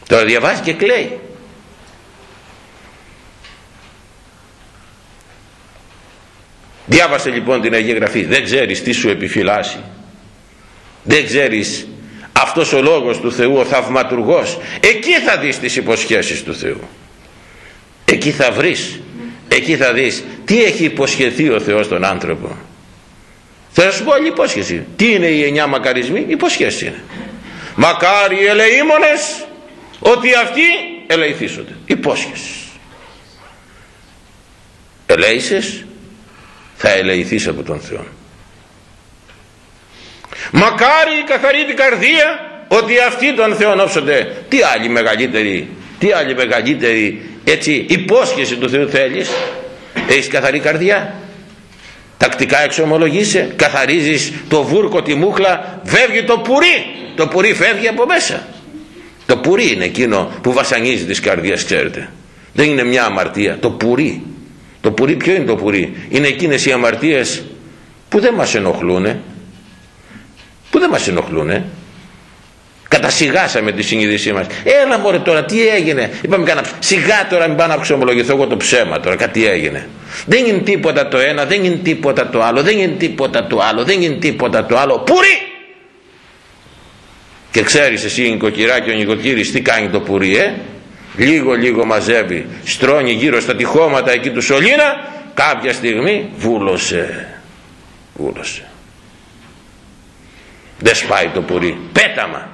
Τώρα διαβάζει και κλαίει. Διάβασε λοιπόν την Αγία Γραφή δεν ξέρεις τι σου επιφυλάσσει δεν ξέρεις αυτός ο λόγος του Θεού ο θαυματουργός εκεί θα δεις τις υποσχέσεις του Θεού. Εκεί θα βρεις εκεί θα δεις τι έχει υποσχεθεί ο Θεός τον άνθρωπο. Θα σου πω άλλη υπόσχεση. Τι είναι οι εννιά μακαρισμοί; Υποσχέση είναι. Μακάρι οι ελεήμονες ότι αυτοί ελεηθήσονται. Υπόσχεσης. Ελέησες θα ελεηθείς από τον Θεό μακάρι η καθαρή την καρδία ότι αυτοί τον Θεό όψονται. Τι άλλη μεγαλύτερη τι άλλη μεγαλύτερη έτσι υπόσχεση του Θεού θέλεις; Έχεις καθαρή καρδιά; Τακτικά εξομολογείσαι καθαρίζεις το βούρκο τη μούχλα φεύγει το πουρί. Το πουρί φεύγει από μέσα. Το πουρί είναι εκείνο που βασανίζει τις καρδιές ξέρετε. Δεν είναι μια αμαρτία το πουρί. Το πουρί ποιο είναι το πουρί; Είναι εκείνες οι αμαρτίες που δεν μας ενοχλούν που δεν μας ενοχλούν κατασυγάσαμε τη συνείδησή μας. Έλα μωρέ τώρα τι έγινε; Είπαμε κάνα σιγά τώρα μην πάω να ξομολογηθώ εγώ το ψέμα τώρα κάτι έγινε. Δεν είναι τίποτα το ένα δεν είναι τίποτα το άλλο δεν είναι τίποτα το άλλο δεν είναι τίποτα το άλλο. Πουρί! Και ξέρεις εσύ νοικοκυρά και ο νοικοκύρης τι κάνει το πουρί ε; Λίγο λίγο μαζεύει στρώνει γύρω στα τυχώματα εκεί του σωλήνα κάποια στιγμή βούλωσε. Βούλωσε δεν σπάει το πουρί. Πέταμα.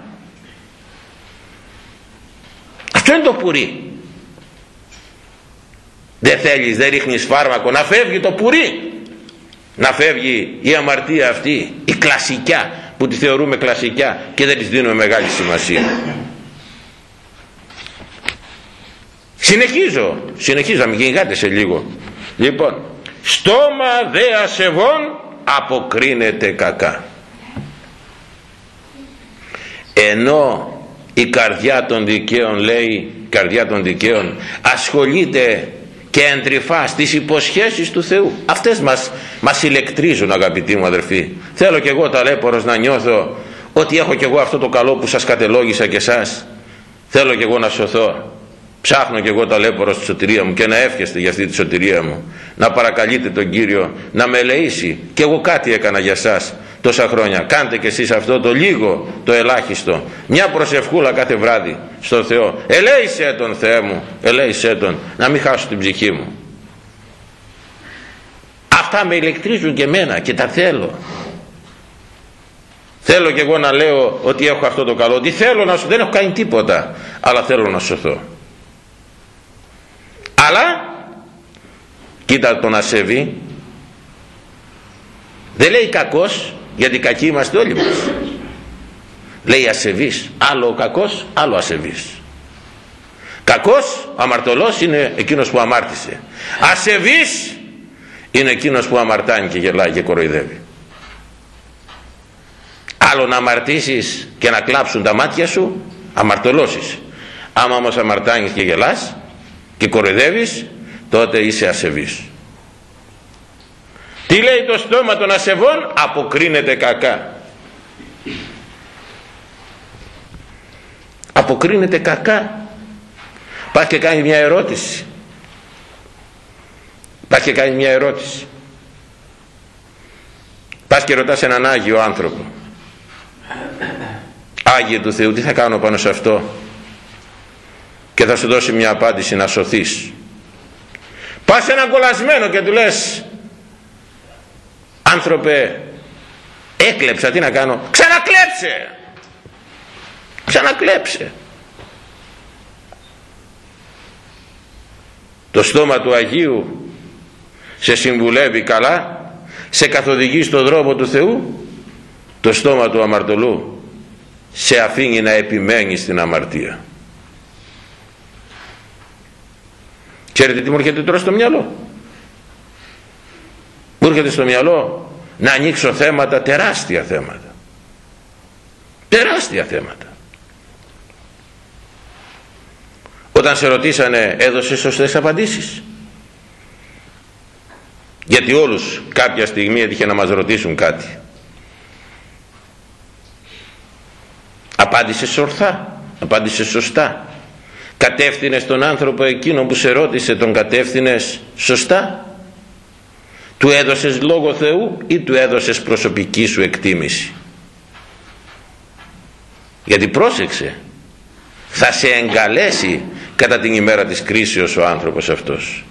Αυτό είναι το πουρί. Δεν θέλεις δεν ρίχνεις φάρμακο. Να φεύγει το πουρί. Να φεύγει η αμαρτία αυτή η κλασικιά που τη θεωρούμε κλασικιά και δεν της δίνουμε μεγάλη σημασία. Συνεχίζω. Συνεχίζω να μην σε λίγο. Λοιπόν στόμα δε ασεβών αποκρίνεται κακά ενώ η καρδιά των δικαίων λέει η καρδιά των δικαίων ασχολείται και εντρυφά στις υποσχέσεις του Θεού. Αυτές μας, μας ηλεκτρίζουν αγαπητοί μου αδερφοί. Θέλω και εγώ ταλέπορος να νιώθω ότι έχω και εγώ αυτό το καλό που σας κατελόγησα και εσάς. Θέλω και εγώ να σωθώ. Ψάχνω και εγώ ταλέπορος στη σωτηρία μου και να εύχεστε για αυτή τη σωτηρία μου. Να παρακαλείτε τον Κύριο να με ελεήσει. Και εγώ κάτι έκανα για σας τόσα χρόνια. Κάντε και εσείς αυτό το λίγο το ελάχιστο. Μια προσευχούλα κάθε βράδυ στον Θεό. Ελέησέ τον Θεέ μου ελέησέ τον να μην χάσω την ψυχή μου. Αυτά με ηλεκτρίζουν και εμένα και τα θέλω. Θέλω και εγώ να λέω ότι έχω αυτό το καλό. Ότι θέλω να σου δεν έχω κάνει τίποτα αλλά θέλω να σωθώ. Αλλά κοίτα τον ασεβή δεν λέει κακός γιατί κακοί είμαστε όλοι μας. Λέει ασεβής άλλο ο κακός άλλο ασεβής κακός αμαρτωλός είναι εκείνος που αμάρτησε. Ασεβής είναι εκείνος που αμαρτάνει και γελάει και κοροϊδεύει. Άλλο να αμαρτήσεις και να κλάψουν τα μάτια σου αμαρτωλώσεις άμα όμως αμαρτάνεις και γελάς και κοροϊδεύεις τότε είσαι ασεβής τι λέει το στόμα των ασεβών; Αποκρίνεται κακά. Αποκρίνεται κακά. Πας και κάνει μια ερώτηση. Πας και κάνει μια ερώτηση. Πας και ρωτάς έναν Άγιο άνθρωπο. Άγιε του Θεού τι θα κάνω πάνω σε αυτό; Και θα σου δώσει μια απάντηση να σωθείς. Πας σε έναν κολλασμένο και του λες άνθρωπε έκλεψα τι να κάνω; Ξανακλέψε! Ξανακλέψε! Το στόμα του Αγίου σε συμβουλεύει καλά σε καθοδηγεί στον δρόμο του Θεού το στόμα του αμαρτωλού σε αφήνει να επιμένει στην αμαρτία. Ξέρετε τι μου έρχεται τώρα στο μυαλό; Μου έρχεται στο μυαλό να ανοίξω θέματα τεράστια θέματα. Τεράστια θέματα. Όταν σε ρωτήσανε έδωσε σωστές απαντήσεις. Γιατί όλους κάποια στιγμή έτυχε να μας ρωτήσουν κάτι. Απάντησε ορθά απάντησε σωστά. Κατεύθυνες τον άνθρωπο εκείνο που σε ρώτησε τον κατεύθυνες σωστά του έδωσες λόγο Θεού ή του έδωσες προσωπική σου εκτίμηση; Γιατί πρόσεξε θα σε εγκαλέσει κατά την ημέρα της κρίσεως ο άνθρωπος αυτός.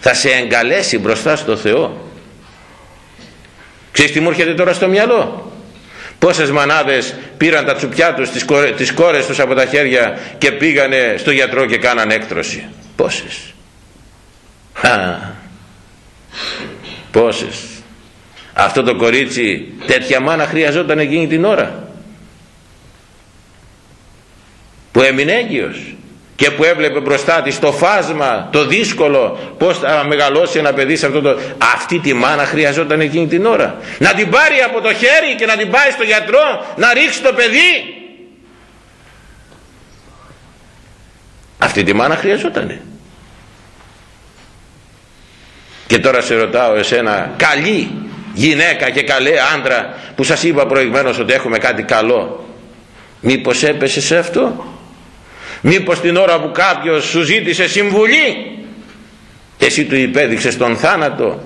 Θα σε εγκαλέσει μπροστά στο Θεό. Ξέρεις τι μου έρχεται τώρα στο μυαλό; Πόσες μανάδες πήραν τα τσουπιά τους τις, κόρες, τις κόρες τους από τα χέρια και πήγανε στο γιατρό και κάναν έκτρωση; Πόσες; Α, πόσες αυτό το κορίτσι τέτοια μάνα χρειαζόταν εκείνη την ώρα που έμεινε έγκυος και που έβλεπε μπροστά της το φάσμα, το δύσκολο πως θα μεγαλώσει ένα παιδί σε αυτό το... Αυτή τη μάνα χρειαζόταν εκείνη την ώρα. Να την πάρει από το χέρι και να την πάει στο γιατρό, να ρίξει το παιδί. Αυτή τη μάνα χρειαζότανε. Και τώρα σε ρωτάω εσένα καλή γυναίκα και καλέ άντρα που σας είπα προηγουμένως ότι έχουμε κάτι καλό. Μήπως έπεσε σε αυτό; Μήπως την ώρα που κάποιος σου ζήτησε συμβουλή εσύ του υπέδειξες τον θάνατο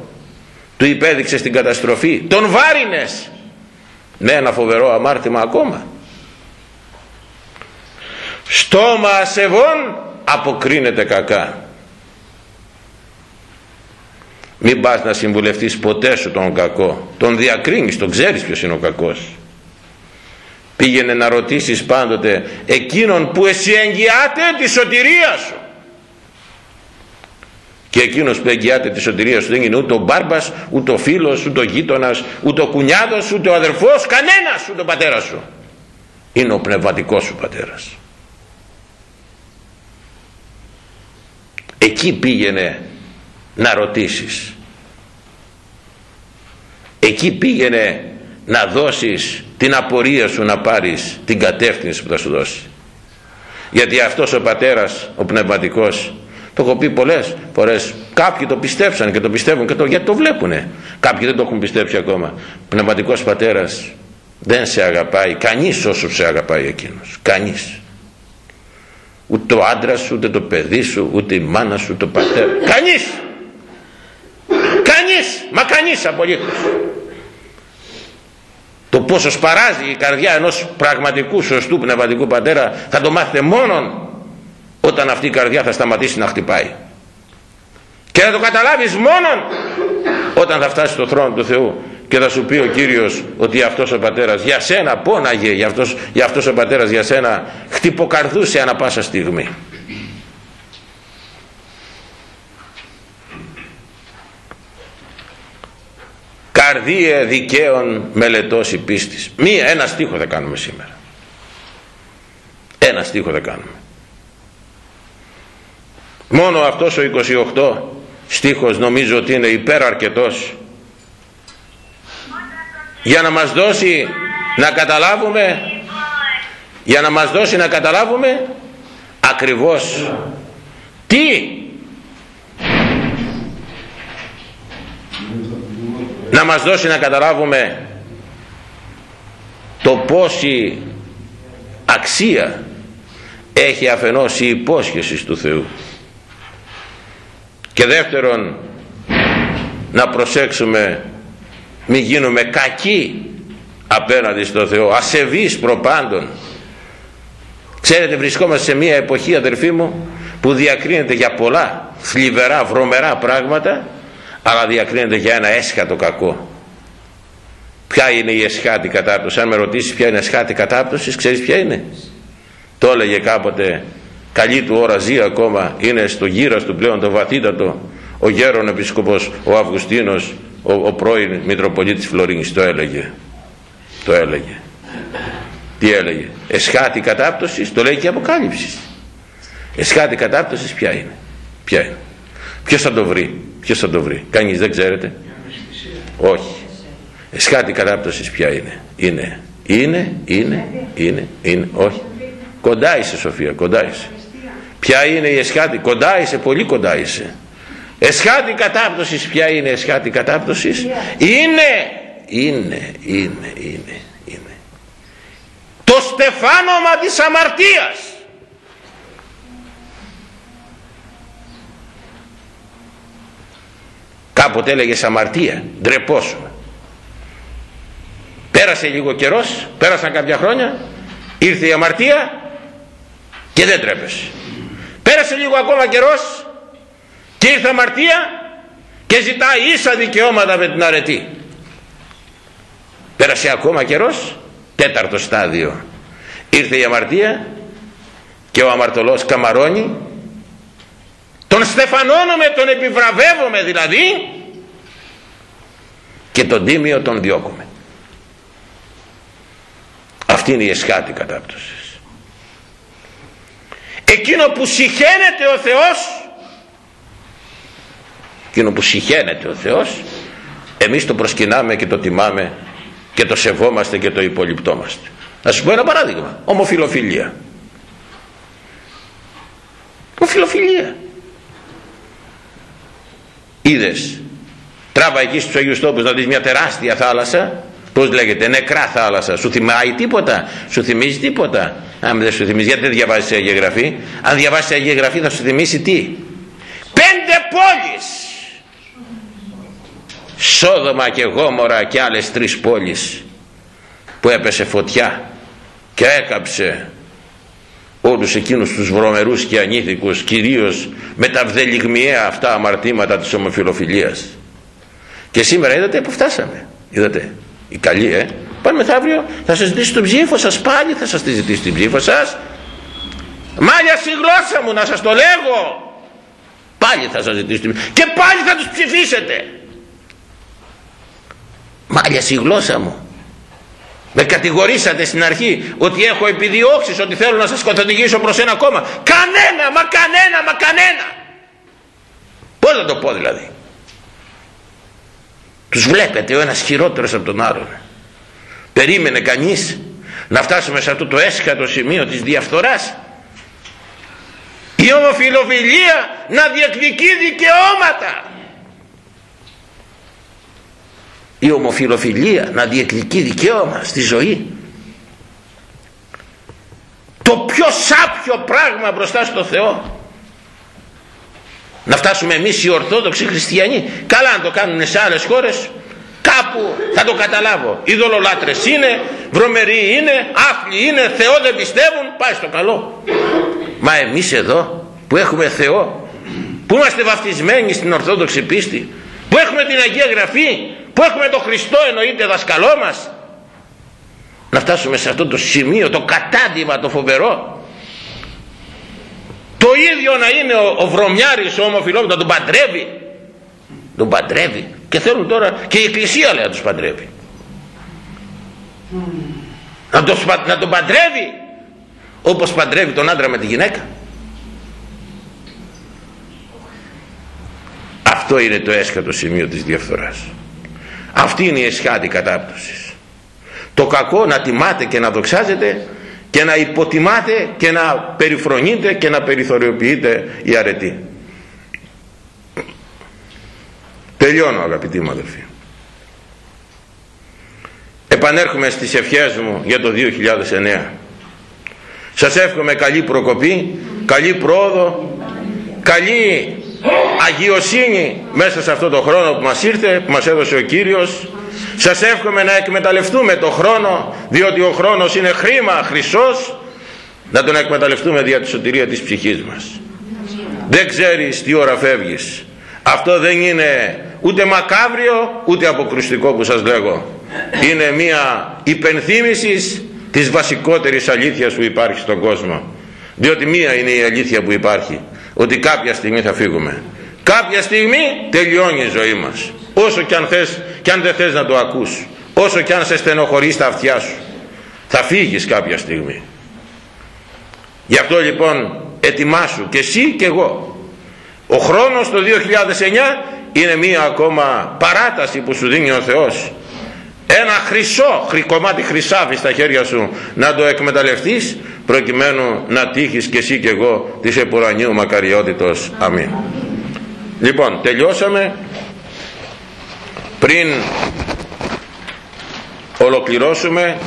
του υπέδειξες την καταστροφή τον βάρινες; Με ένα φοβερό αμάρτημα ακόμα στόμα ασεβών αποκρίνεται κακά μην πας να συμβουλευτείς ποτέ σου τον κακό τον διακρίνεις, τον ξέρεις ποιος είναι ο κακός πήγαινε να ρωτήσεις πάντοτε εκείνον που εσύ εγγυάται τη σωτηρία σου και εκείνος που εγγυάται τη σωτηρία σου δεν είναι ούτε ο μπάρμπας, ούτε ο φίλος, ούτε ο γείτονας, ούτε ο κουνιάδος, ούτε ο αδερφός, κανένας, ούτε ο πατέρας σου. Είναι ο πνευματικός σου πατέρας. Εκεί πήγαινε να ρωτήσεις. Εκεί πήγαινε να δώσεις την απορία σου να πάρεις την κατεύθυνση που θα σου δώσει. Γιατί αυτός ο πατέρας ο πνευματικός το έχω πει πολλές φορές κάποιοι το πιστέψαν και το πιστεύουν και το, γιατί το βλέπουνε. Κάποιοι δεν το έχουν πιστέψει ακόμα. Πνευματικός πατέρας δεν σε αγαπάει κανείς όσο σε αγαπάει εκείνος. Κανείς. Ούτε ο άντρας σου ούτε το παιδί σου ούτε η μάνα σου ούτε ο πατέρας. Κανείς! κανείς μα κανείς απολύτως. Το πόσο σπαράζει η καρδιά ενός πραγματικού σωστού πνευματικού πατέρα θα το μάθετε μόνον όταν αυτή η καρδιά θα σταματήσει να χτυπάει. Και θα το καταλάβεις μόνον όταν θα φτάσει στο θρόνο του Θεού και θα σου πει ο Κύριος ότι αυτός ο πατέρας για σένα πόναγε για αυτός, για αυτός ο πατέρας για σένα χτυποκαρδούσε ανα πάσα στιγμή καρδία δικαίων μελετώσει πίστης. Μία ένα στίχο θα κάνουμε σήμερα. Ένα στίχο θα κάνουμε. Μόνο αυτός ο 28 στίχος νομίζω ότι είναι υπεραρκετός. Για να μας δώσει να καταλάβουμε για να μας δώσει να καταλάβουμε ακριβώς τι να μας δώσει να καταλάβουμε το πόση αξία έχει αφενός η υπόσχεση του Θεού. Και δεύτερον να προσέξουμε μη γίνουμε κακοί απέναντι στο Θεό ασεβείς προπάντων. Ξέρετε βρισκόμαστε σε μια εποχή αδερφοί μου που διακρίνεται για πολλά θλιβερά βρωμερά πράγματα αλλά διακρίνεται για ένα έσχατο κακό. Ποια είναι η εσχάτη κατάπτωση; Αν με ρωτήσεις ποια είναι η εσχάτη κατάπτωσης ξέρεις ποια είναι. Το έλεγε κάποτε καλή του ώρα ζει ακόμα είναι στο γύρας του πλέον το βαθύτατο ο γέρον επισκοπός ο Αυγουστίνος ο, ο πρώην Μητροπολίτης Φλωρίνης το έλεγε. Το έλεγε. Τι έλεγε; Εσχάτη κατάπτωσης το λέει και αποκάλυψη. Εσχάτη κατάπτωσης ποια είναι; Ποια είναι; Ποιος θα το βρει; Ποιος θα το βρει; Κανείς δεν ξέρετε; Όχι. Εσχάτη κατάπτωσης ποια είναι. Είναι. Είναι είναι είναι είναι. Όχι. Κοντά είσαι Σοφία κοντά είσαι. Ποια είναι η εσχάτη; Κοντά είσαι πολύ κοντά είσαι. Εσχάτη κατάπτωσης ποια είναι εσχάτη κατάπτωσης; Είναι. Είναι είναι είναι είναι. Το στεφάνομα της αμαρτίας κάποτε έλεγε αμαρτία ντρεπόσου πέρασε λίγο καιρός πέρασαν κάποια χρόνια ήρθε η αμαρτία και δεν τρέπεσε πέρασε λίγο ακόμα καιρός και ήρθε αμαρτία και ζητάει ίσα δικαιώματα με την αρετή. Πέρασε ακόμα καιρός τέταρτο στάδιο. Ήρθε η αμαρτία και ο αμαρτωλός καμαρώνει τον στεφανώνουμε τον επιβραβεύουμε δηλαδή και τον τίμιο τον διώκουμε αυτή είναι η εσχάτη κατάπτωσης. Εκείνο που συχαίνεται ο Θεός εκείνο που συχαίνεται ο Θεός εμείς το προσκυνάμε και το τιμάμε και το σεβόμαστε και το υπολοιπτόμαστε. Να σου πω ένα παράδειγμα. Ομοφιλοφιλία. Ομοφιλοφιλία είδες. Τράβα εκεί στους Αγίους Τόπους να δεις μια τεράστια θάλασσα. Πως λέγεται νεκρά θάλασσα. Σου θυμάει τίποτα. Σου θυμίζει τίποτα. Αν δεν σου θυμίζει γιατί δεν διαβάζεις τη Αγία Γραφή; Αν διαβάσεις τη Αγία Γραφή θα σου θυμίσει τι; Πέντε πόλεις. Σόδομα και Γόμορα και άλλες τρεις πόλεις που έπεσε φωτιά και έκαψε όλους εκείνους τους βρωμερούς και ανήθικους κυρίως με τα βδελιγμιαία αυτά αμαρτήματα της ομοφιλοφιλίας. Και σήμερα είδατε που φτάσαμε. Είδατε η καλή ε. Πάνε μεθαύριο θα σας ζητήσει τον ψήφο σας πάλι θα σας τη ζητήσει την ψήφο σας. Μάλια στη γλώσσα μου να σας το λέγω. Πάλι θα σας ζητήσει την και πάλι θα τους ψηφίσετε. Μάλια στη γλώσσα μου με κατηγορήσατε στην αρχή ότι έχω επιδιώξεις ότι θέλω να σας καθοδηγήσω προς ένα κόμμα. Κανένα μα κανένα μα κανένα. Πώς θα το πω δηλαδή. Τους βλέπετε ο ένας χειρότερος από τον άλλον. Περίμενε κανείς να φτάσουμε σε αυτό το έσχατο σημείο της διαφθοράς. Η ομοφιλοφιλία να διεκδικεί δικαιώματα η ομοφιλοφιλία να διεκδικεί δικαίωμα στη ζωή. Το πιο σάπιο πράγμα μπροστά στο Θεό. Να φτάσουμε εμείς οι Ορθόδοξοι Χριστιανοί. Καλά να το κάνουν σε άλλες χώρες. Κάπου θα το καταλάβω. Οι δολολάτρες είναι βρωμεροί είναι άφλοι είναι Θεό δεν πιστεύουν. Πάει στο καλό. Μα εμείς εδώ που έχουμε Θεό που είμαστε βαφτισμένοι στην Ορθόδοξη πίστη που έχουμε την Αγία Γραφή που έχουμε τον Χριστό εννοείται δασκαλό μας. Να φτάσουμε σε αυτό το σημείο το κατάντημα το φοβερό. Το ίδιο να είναι ο, ο βρωμιάρης ο ομοφιλόφιλος να τον παντρεύει. Τον παντρεύει. Και θέλουν τώρα και η εκκλησία λέει να τους παντρεύει. Να, το, να τον παντρεύει. Όπως παντρεύει τον άντρα με τη γυναίκα. Αυτό είναι το έσχατο σημείο της διαφθοράς αυτή είναι η εσχάτη κατάπτωσης. Το κακό να τιμάτε και να δοξάζετε και να υποτιμάτε και να περιφρονείτε και να περιθωριοποιείτε η αρετή. Τελειώνω αγαπητοί μου αδελφοί. Επανέρχομαι στις ευχές μου για το 2009 σας εύχομαι καλή προκοπή καλή πρόοδο καλή αγιοσύνη μέσα σε αυτό το χρόνο που μας ήρθε που μας έδωσε ο Κύριος. Σας εύχομαι να εκμεταλλευτούμε το χρόνο διότι ο χρόνος είναι χρήμα χρυσός. Να τον εκμεταλλευτούμε δια τη σωτηρία της ψυχής μας. Δεν ξέρεις τι ώρα φεύγεις. Αυτό δεν είναι ούτε μακάβριο ούτε αποκρουστικό που σας λέγω. Είναι μια υπενθύμησης της βασικότερης αλήθειας που υπάρχει στον κόσμο. Διότι μία είναι η αλήθεια που υπάρχει ότι κάποια στιγμή θα φύγουμε. Κάποια στιγμή τελειώνει η ζωή μας. Όσο και αν, θες, και αν δεν θες να το ακούς όσο και αν σε στενοχωρείς στα αυτιά σου θα φύγεις κάποια στιγμή. Γι' αυτό λοιπόν ετοιμάσου και εσύ και εγώ. Ο χρόνος το 2009 είναι μία ακόμα παράταση που σου δίνει ο Θεός ένα χρυσό κομμάτι χρυσάφι στα χέρια σου να το εκμεταλλευτείς προκειμένου να τύχεις και εσύ και εγώ της επουρανίου μακαριότητος. Αμήν. Λοιπόν, τελειώσαμε πριν ολοκληρώσουμε